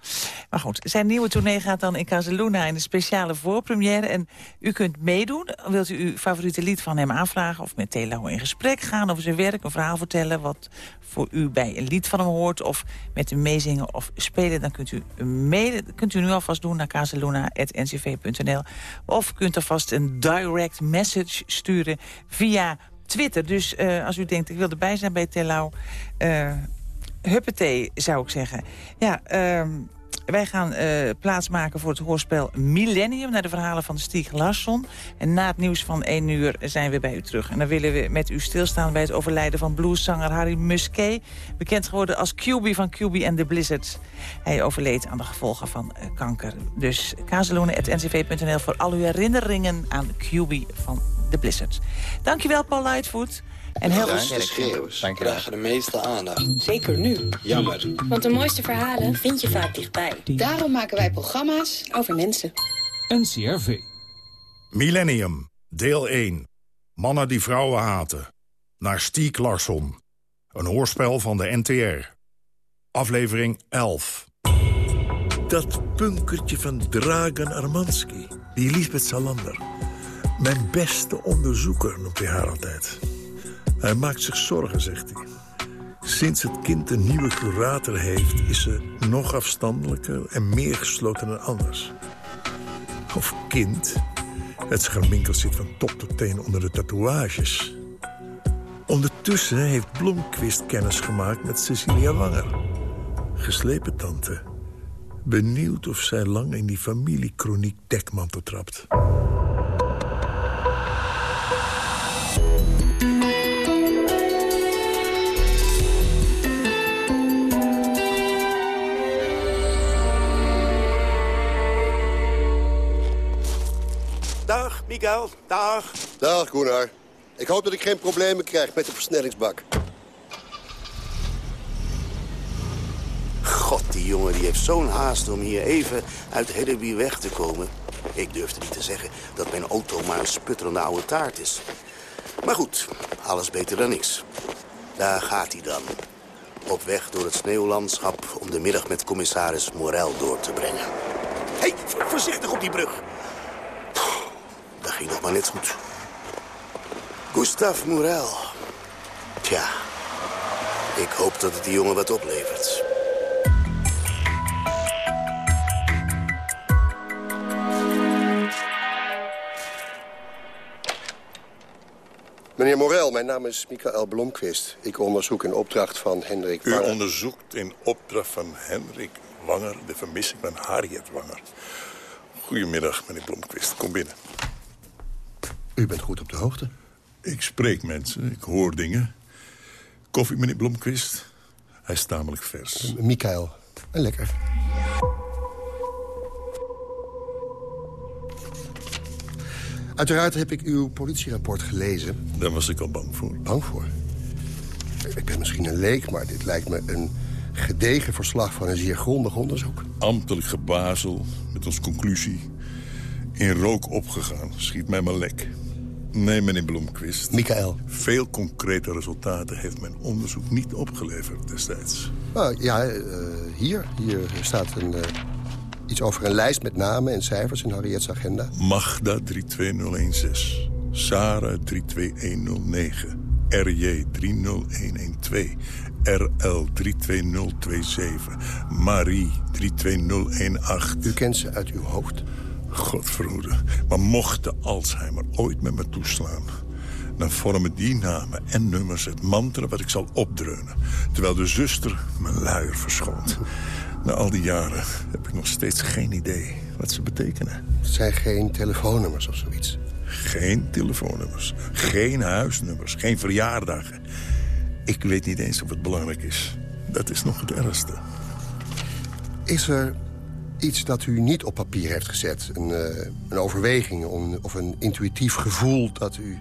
Maar goed, zijn nieuwe tournee gaat dan in Casaluna in een speciale voorpremière. En u kunt meedoen. Wilt u uw favoriete lied van hem aanvragen... of met Telo in gesprek gaan over zijn werk, een verhaal vertellen... wat voor u bij een lied van hem hoort... of met hem meezingen of spelen... dan kunt u, mailen, kunt u nu alvast doen naar casaluna.ncv.nl. Of kunt alvast een direct message sturen via Twitter. Dus uh, als u denkt, ik wil erbij zijn bij Telau... Uh, huppatee, zou ik zeggen. Ja, uh, wij gaan uh, plaatsmaken voor het hoorspel Millennium... naar de verhalen van Stieg Larsson. En na het nieuws van 1 uur zijn we bij u terug. En dan willen we met u stilstaan bij het overlijden van blueszanger Harry Musquet... bekend geworden als QB van QB and the Blizzards. Hij overleed aan de gevolgen van uh, kanker. Dus kazeloenen.ncv.nl voor al uw herinneringen aan QB van the Blizzards. Dankjewel, Paul Lightfoot. En heel veel schreeuwers krijgen de meeste aandacht. Zeker nu. Jammer. Want de mooiste verhalen vind je vaak dichtbij. Daarom maken wij programma's over mensen. NCRV. Millennium, deel 1. Mannen die vrouwen haten. Naar Stiek Larsson. Een hoorspel van de NTR. Aflevering 11. Dat punkertje van Dragan Armansky. Die Lisbeth Salander. Mijn beste onderzoeker noemt hij haar altijd. Hij maakt zich zorgen, zegt hij. Sinds het kind een nieuwe curator heeft... is ze nog afstandelijker en meer gesloten dan anders. Of kind. Het scharminkel zit van top tot teen onder de tatoeages. Ondertussen heeft Blomquist kennis gemaakt met Cecilia Wanger. Geslepen tante. Benieuwd of zij lang in die familiekroniek dekmantel trapt. Dag, Miguel. Dag. Dag, Gunnar. Ik hoop dat ik geen problemen krijg met de versnellingsbak. God, die jongen die heeft zo'n haast om hier even uit Hedderby weg te komen. Ik durfde niet te zeggen dat mijn auto maar een sputterende oude taart is. Maar goed, alles beter dan niks. Daar gaat hij dan. Op weg door het sneeuwlandschap om de middag met commissaris Morel door te brengen. Hé, hey, voorzichtig op die brug. Dat ging nog maar net goed. Gustav Morel. Tja, ik hoop dat het die jongen wat oplevert. Meneer Morel, mijn naam is Michael Blomqvist. Ik onderzoek in opdracht van Hendrik Wanger. U onderzoekt in opdracht van Hendrik Wanger de vermissing van Harriet Wanger. Goedemiddag, meneer Blomqvist. Kom binnen. U bent goed op de hoogte. Ik spreek mensen, ik hoor dingen. Koffie, meneer Blomqvist? Hij is tamelijk vers. Uh, Mikael, en lekker. Uiteraard heb ik uw politierapport gelezen. Daar was ik al bang voor. Bang voor? Ik ben misschien een leek, maar dit lijkt me een gedegen verslag van een zeer grondig onderzoek. Ambtelijk gebazel met als conclusie... in rook opgegaan, schiet mij maar lek. Nee, meneer Bloemquist. Michael. Veel concrete resultaten heeft mijn onderzoek niet opgeleverd destijds. Uh, ja, uh, hier. Hier staat een, uh, iets over een lijst met namen en cijfers in Harriet's agenda. Magda 32016. Sarah 32109. RJ 30112. RL 32027. Marie 32018. U kent ze uit uw hoofd? Godverhoede. Maar mocht de Alzheimer ooit met me toeslaan... dan vormen die namen en nummers het mantra wat ik zal opdreunen. Terwijl de zuster mijn luier verschoont. Na al die jaren heb ik nog steeds geen idee wat ze betekenen. Het zijn geen telefoonnummers of zoiets? Geen telefoonnummers, geen huisnummers, geen verjaardagen. Ik weet niet eens of het belangrijk is. Dat is nog het ergste. Is er iets dat u niet op papier heeft gezet? Een, uh, een overweging of een intuïtief gevoel dat u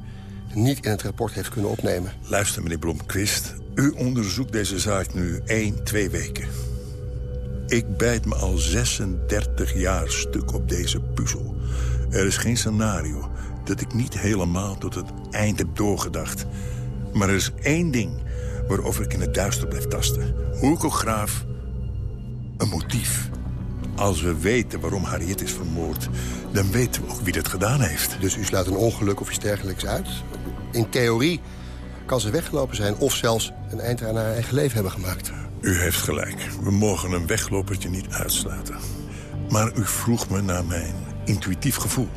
niet in het rapport heeft kunnen opnemen? Luister, meneer Blomquist. U onderzoekt deze zaak nu één, twee weken. Ik bijt me al 36 jaar stuk op deze puzzel. Er is geen scenario dat ik niet helemaal tot het eind heb doorgedacht. Maar er is één ding waarover ik in het duister blijf tasten. Hoe ik ook graaf, een motief. Als we weten waarom Harriet is vermoord... dan weten we ook wie dat gedaan heeft. Dus u sluit een ongeluk of iets dergelijks uit? In theorie kan ze weggelopen zijn... of zelfs een eind aan haar eigen leven hebben gemaakt. U heeft gelijk. We mogen een weglopertje niet uitsluiten. Maar u vroeg me naar mijn intuïtief gevoel.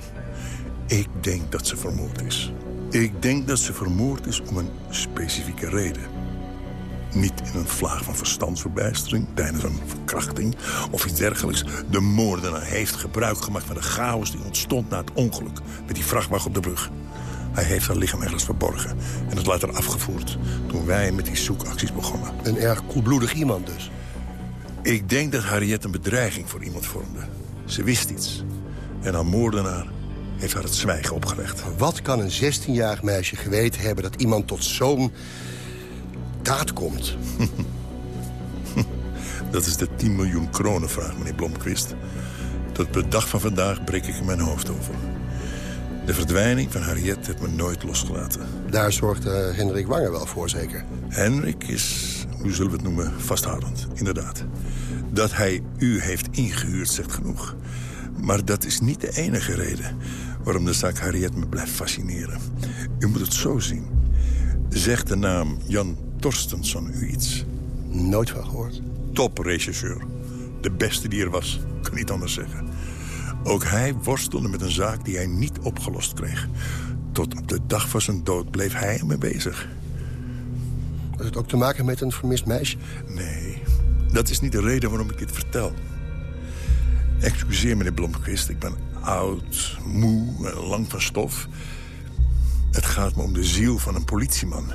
Ik denk dat ze vermoord is. Ik denk dat ze vermoord is om een specifieke reden. Niet in een vlaag van verstandsverbijstering tijdens een verkrachting of iets dergelijks. De moordenaar heeft gebruik gemaakt van de chaos die ontstond na het ongeluk met die vrachtwagen op de brug. Hij heeft haar lichaam ergens verborgen en het later afgevoerd toen wij met die zoekacties begonnen. Een erg koelbloedig iemand dus. Ik denk dat Harriet een bedreiging voor iemand vormde. Ze wist iets. En haar moordenaar heeft haar het zwijgen opgelegd. Wat kan een 16-jarig meisje geweten hebben dat iemand tot zo'n daad komt? dat is de 10 miljoen kronen vraag, meneer Blomqvist. Tot de dag van vandaag breek ik mijn hoofd over. De verdwijning van Harriet heeft me nooit losgelaten. Daar zorgt uh, Hendrik Wanger wel voor, zeker? Henrik is, hoe zullen we het noemen, vasthoudend, inderdaad. Dat hij u heeft ingehuurd zegt genoeg. Maar dat is niet de enige reden waarom de zaak Harriet me blijft fascineren. U moet het zo zien. Zegt de naam Jan Torstensson u iets? Nooit van gehoord. Top-regisseur. De beste die er was, kan niet anders zeggen. Ook hij worstelde met een zaak die hij niet opgelost kreeg. Tot op de dag van zijn dood bleef hij ermee bezig. Heeft het ook te maken met een vermist meisje? Nee, dat is niet de reden waarom ik dit vertel. Excuseer, meneer Blomqvist, ik ben oud, moe en lang van stof. Het gaat me om de ziel van een politieman.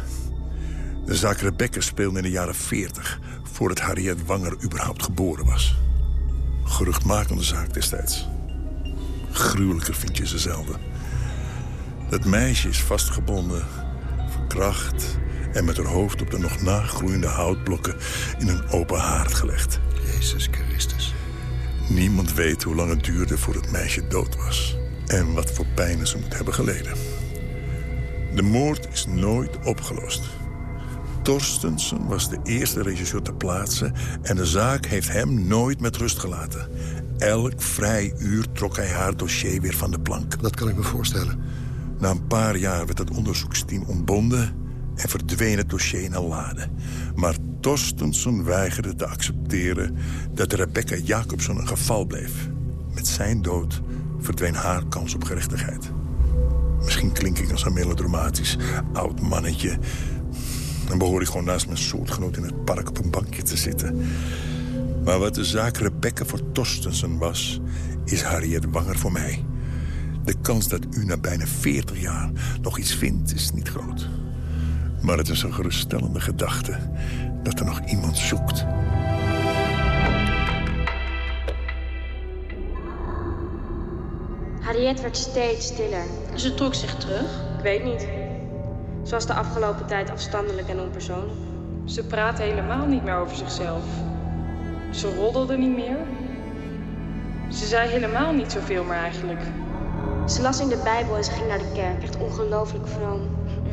De zaak Rebecca speelde in de jaren 40... voordat Harriet Wanger überhaupt geboren was. Geruchtmakende zaak destijds. Gruwelijker vind je ze zelden. Dat meisje is vastgebonden, verkracht... en met haar hoofd op de nog nagroeiende houtblokken... in een open haard gelegd. Jezus Christus. Niemand weet hoe lang het duurde voor het meisje dood was. En wat voor pijnen ze moet hebben geleden. De moord is nooit opgelost. Torstensen was de eerste regisseur ter plaatse... en de zaak heeft hem nooit met rust gelaten. Elk vrij uur trok hij haar dossier weer van de plank. Dat kan ik me voorstellen. Na een paar jaar werd het onderzoeksteam ontbonden... en verdween het dossier in een lade. Maar Torstensen weigerde te accepteren... dat Rebecca Jacobson een geval bleef. Met zijn dood verdween haar kans op gerechtigheid. Misschien klink ik als een melodramatisch oud mannetje... Dan behoor ik gewoon naast mijn soortgenoot in het park op een bankje te zitten. Maar wat de zaak Rebecca voor Torstensen was... is Harriet Wanger voor mij. De kans dat u na bijna 40 jaar nog iets vindt is niet groot. Maar het is een geruststellende gedachte dat er nog iemand zoekt. Harriet werd steeds stiller. Ze trok zich terug? Ik weet niet. Ze was de afgelopen tijd afstandelijk en onpersoonlijk. Ze praatte helemaal niet meer over zichzelf. Ze roddelde niet meer. Ze zei helemaal niet zoveel meer eigenlijk. Ze las in de Bijbel en ze ging naar de kerk. Echt ongelooflijk vroom.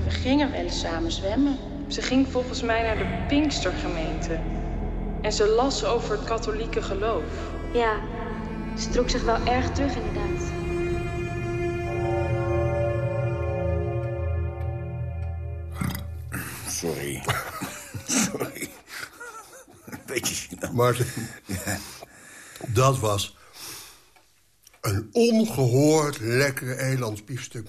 We gingen wel eens samen zwemmen. Ze ging volgens mij naar de Pinkstergemeente. En ze las over het katholieke geloof. Ja, ze trok zich wel erg terug inderdaad. Dat was een ongehoord lekkere Elands biefstuk.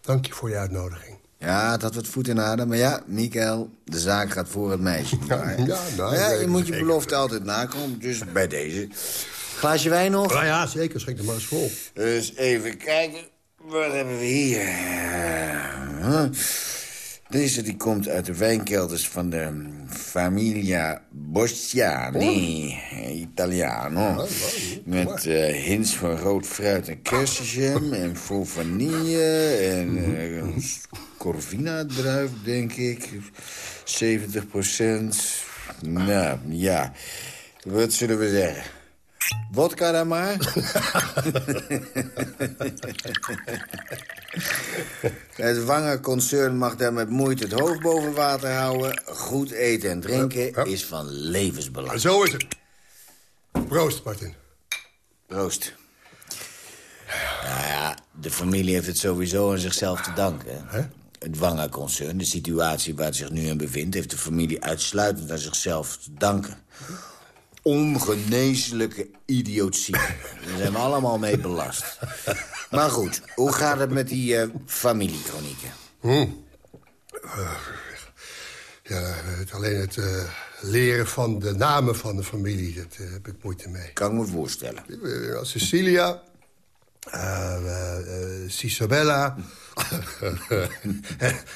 Dank je voor je uitnodiging. Ja, het had wat voet in aarde. Maar ja, Mikael, de zaak gaat voor het meisje. Ja, ja, nou, ja, je moet je belofte altijd nakomen. Dus bij deze. Glaasje wijn nog? Ja, ja zeker. Schenk er maar eens vol. Dus even kijken. Wat hebben we hier? Huh? Deze die komt uit de wijnkelders van de Familia Bosciani, Italiano. Met uh, hints van rood fruit en kersenjam en vol vanille en uh, Corvina-druif, denk ik. 70 procent. Nou, ja. Wat zullen we zeggen? Wodka dan maar? het Wanger-concern mag daar met moeite het hoofd boven water houden. Goed eten en drinken is van levensbelang. Zo is het. Proost, Martin. Proost. Nou ja, de familie heeft het sowieso aan zichzelf te danken. Hè? Het Wanger-concern, de situatie waar het zich nu in bevindt... heeft de familie uitsluitend aan zichzelf te danken ongeneeslijke idiotie. Daar zijn we allemaal mee belast. Maar goed, hoe gaat het met die uh, familiekronieken? Hm. ja, alleen het uh, leren van de namen van de familie, dat heb ik moeite mee. Kan ik me voorstellen. Cecilia, Cisabella,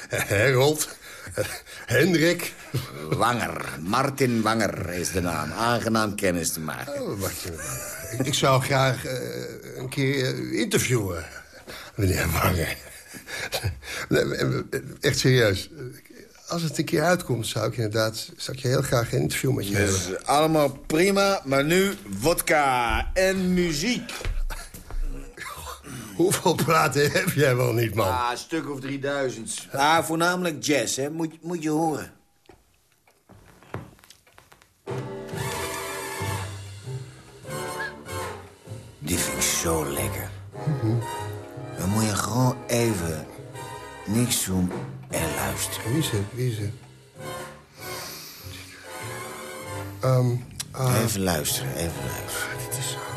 Harold... Hendrik. Wanger. Martin Wanger is de naam. Aangenaam kennis te maken. Oh, ik, ik zou graag uh, een keer uh, interviewen, meneer Wanger. Echt serieus. Als het een keer uitkomt, zou ik inderdaad zou ik je heel graag een interview met je hebben. allemaal prima, maar nu vodka en muziek. Hoeveel praten heb jij wel niet, man? Ah, een stuk of drieduizend. Ah, voornamelijk jazz, hè. Moet, moet je horen. Die vind ik zo lekker. Mhm. Dan moet je gewoon even niks doen en luisteren. Wie is het? Wie is het? Um, Even luisteren, even luisteren.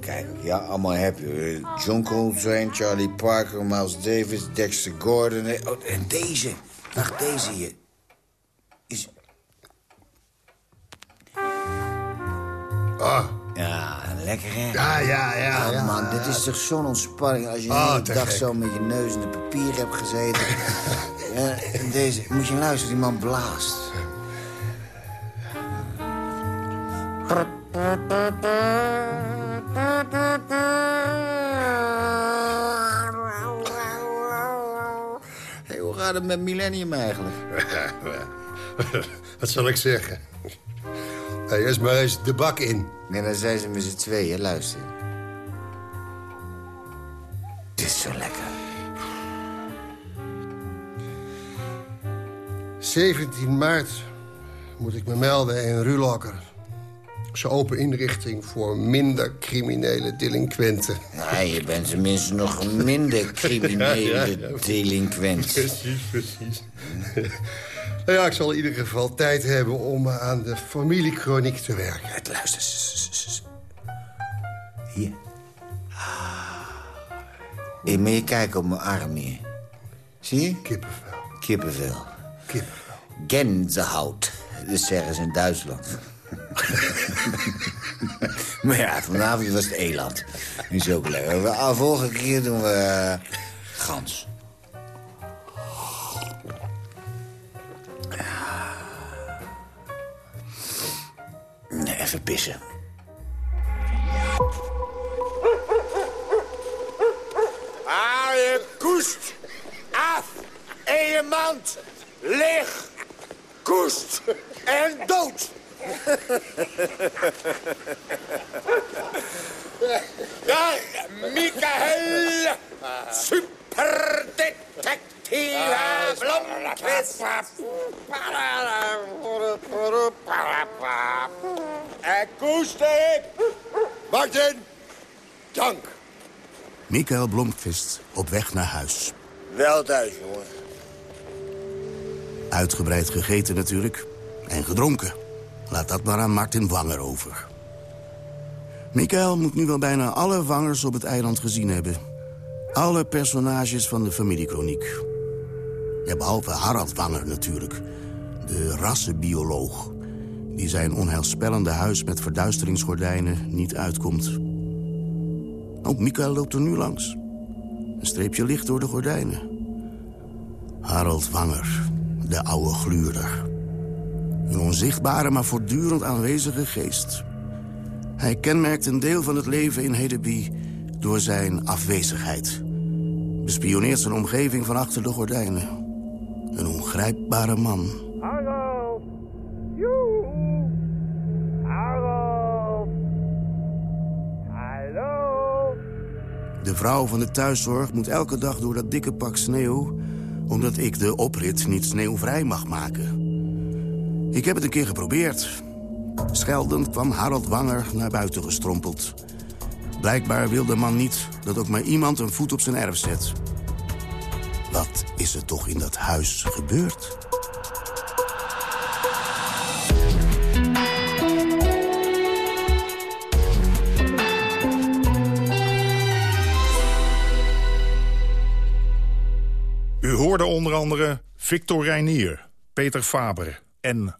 Kijk, ja, allemaal heb je. John Coltrane, Charlie Parker, Miles Davis, Dexter Gordon. Oh, en deze. Wacht, deze hier. Is... Ah. Ja, lekker, hè? Ja, ja, ja. ja man, dit is toch zo'n ontspanning... als je oh, de dag zo met je neus in de papier hebt gezeten. ja, en deze, moet je luisteren, die man blaast. Hey, hoe gaat het met Millennium eigenlijk? Wat zal ik zeggen? Hey, eerst maar eens de bak in. En dan zijn ze met z'n tweeën, luister. Het is zo lekker. 17 maart moet ik me melden in Rulakker. Ze open inrichting voor minder criminele delinquenten. Ja, je bent tenminste nog een minder criminele ja, delinquent. Precies, precies. nou ja, ik zal in ieder geval tijd hebben om aan de familiekroniek te werken. Het luister. Hier. Ik moet je kijken op mijn arm hier. Zie je? Kippenvel. Kippenvel. Kippenvel. Gänsehout. Dat zeggen ze in Duitsland. maar ja, vanavond was het eland. Is ook lekker. De ah, volgende keer doen we uh, gans. Nee, even pissen. Haal je koest af in je mand. Lig, koest en dood. Ja, Michael, superdetectieve Blomqvist. Akoestiek. Martin, dank. Michael Blomqvist op weg naar huis. Wel thuis, jongen. Uitgebreid gegeten natuurlijk. En gedronken. Laat dat maar aan Martin Wanger over. Michael moet nu wel bijna alle wangers op het eiland gezien hebben. Alle personages van de familiekroniek. Ja, behalve Harald Wanger natuurlijk. De rassenbioloog. Die zijn onheilspellende huis met verduisteringsgordijnen niet uitkomt. Ook Michael loopt er nu langs. Een streepje licht door de gordijnen. Harald Wanger, de oude gluurder. Een onzichtbare, maar voortdurend aanwezige geest. Hij kenmerkt een deel van het leven in Hedeby door zijn afwezigheid. Bespioneert zijn omgeving van achter de gordijnen. Een ongrijpbare man. Harold! Joe! Harold! Hallo! De vrouw van de thuiszorg moet elke dag door dat dikke pak sneeuw... omdat ik de oprit niet sneeuwvrij mag maken. Ik heb het een keer geprobeerd. Scheldend kwam Harold Wanger naar buiten gestrompeld. Blijkbaar wil de man niet dat ook maar iemand een voet op zijn erf zet. Wat is er toch in dat huis gebeurd? U hoorde onder andere Victor Reinier, Peter Faber en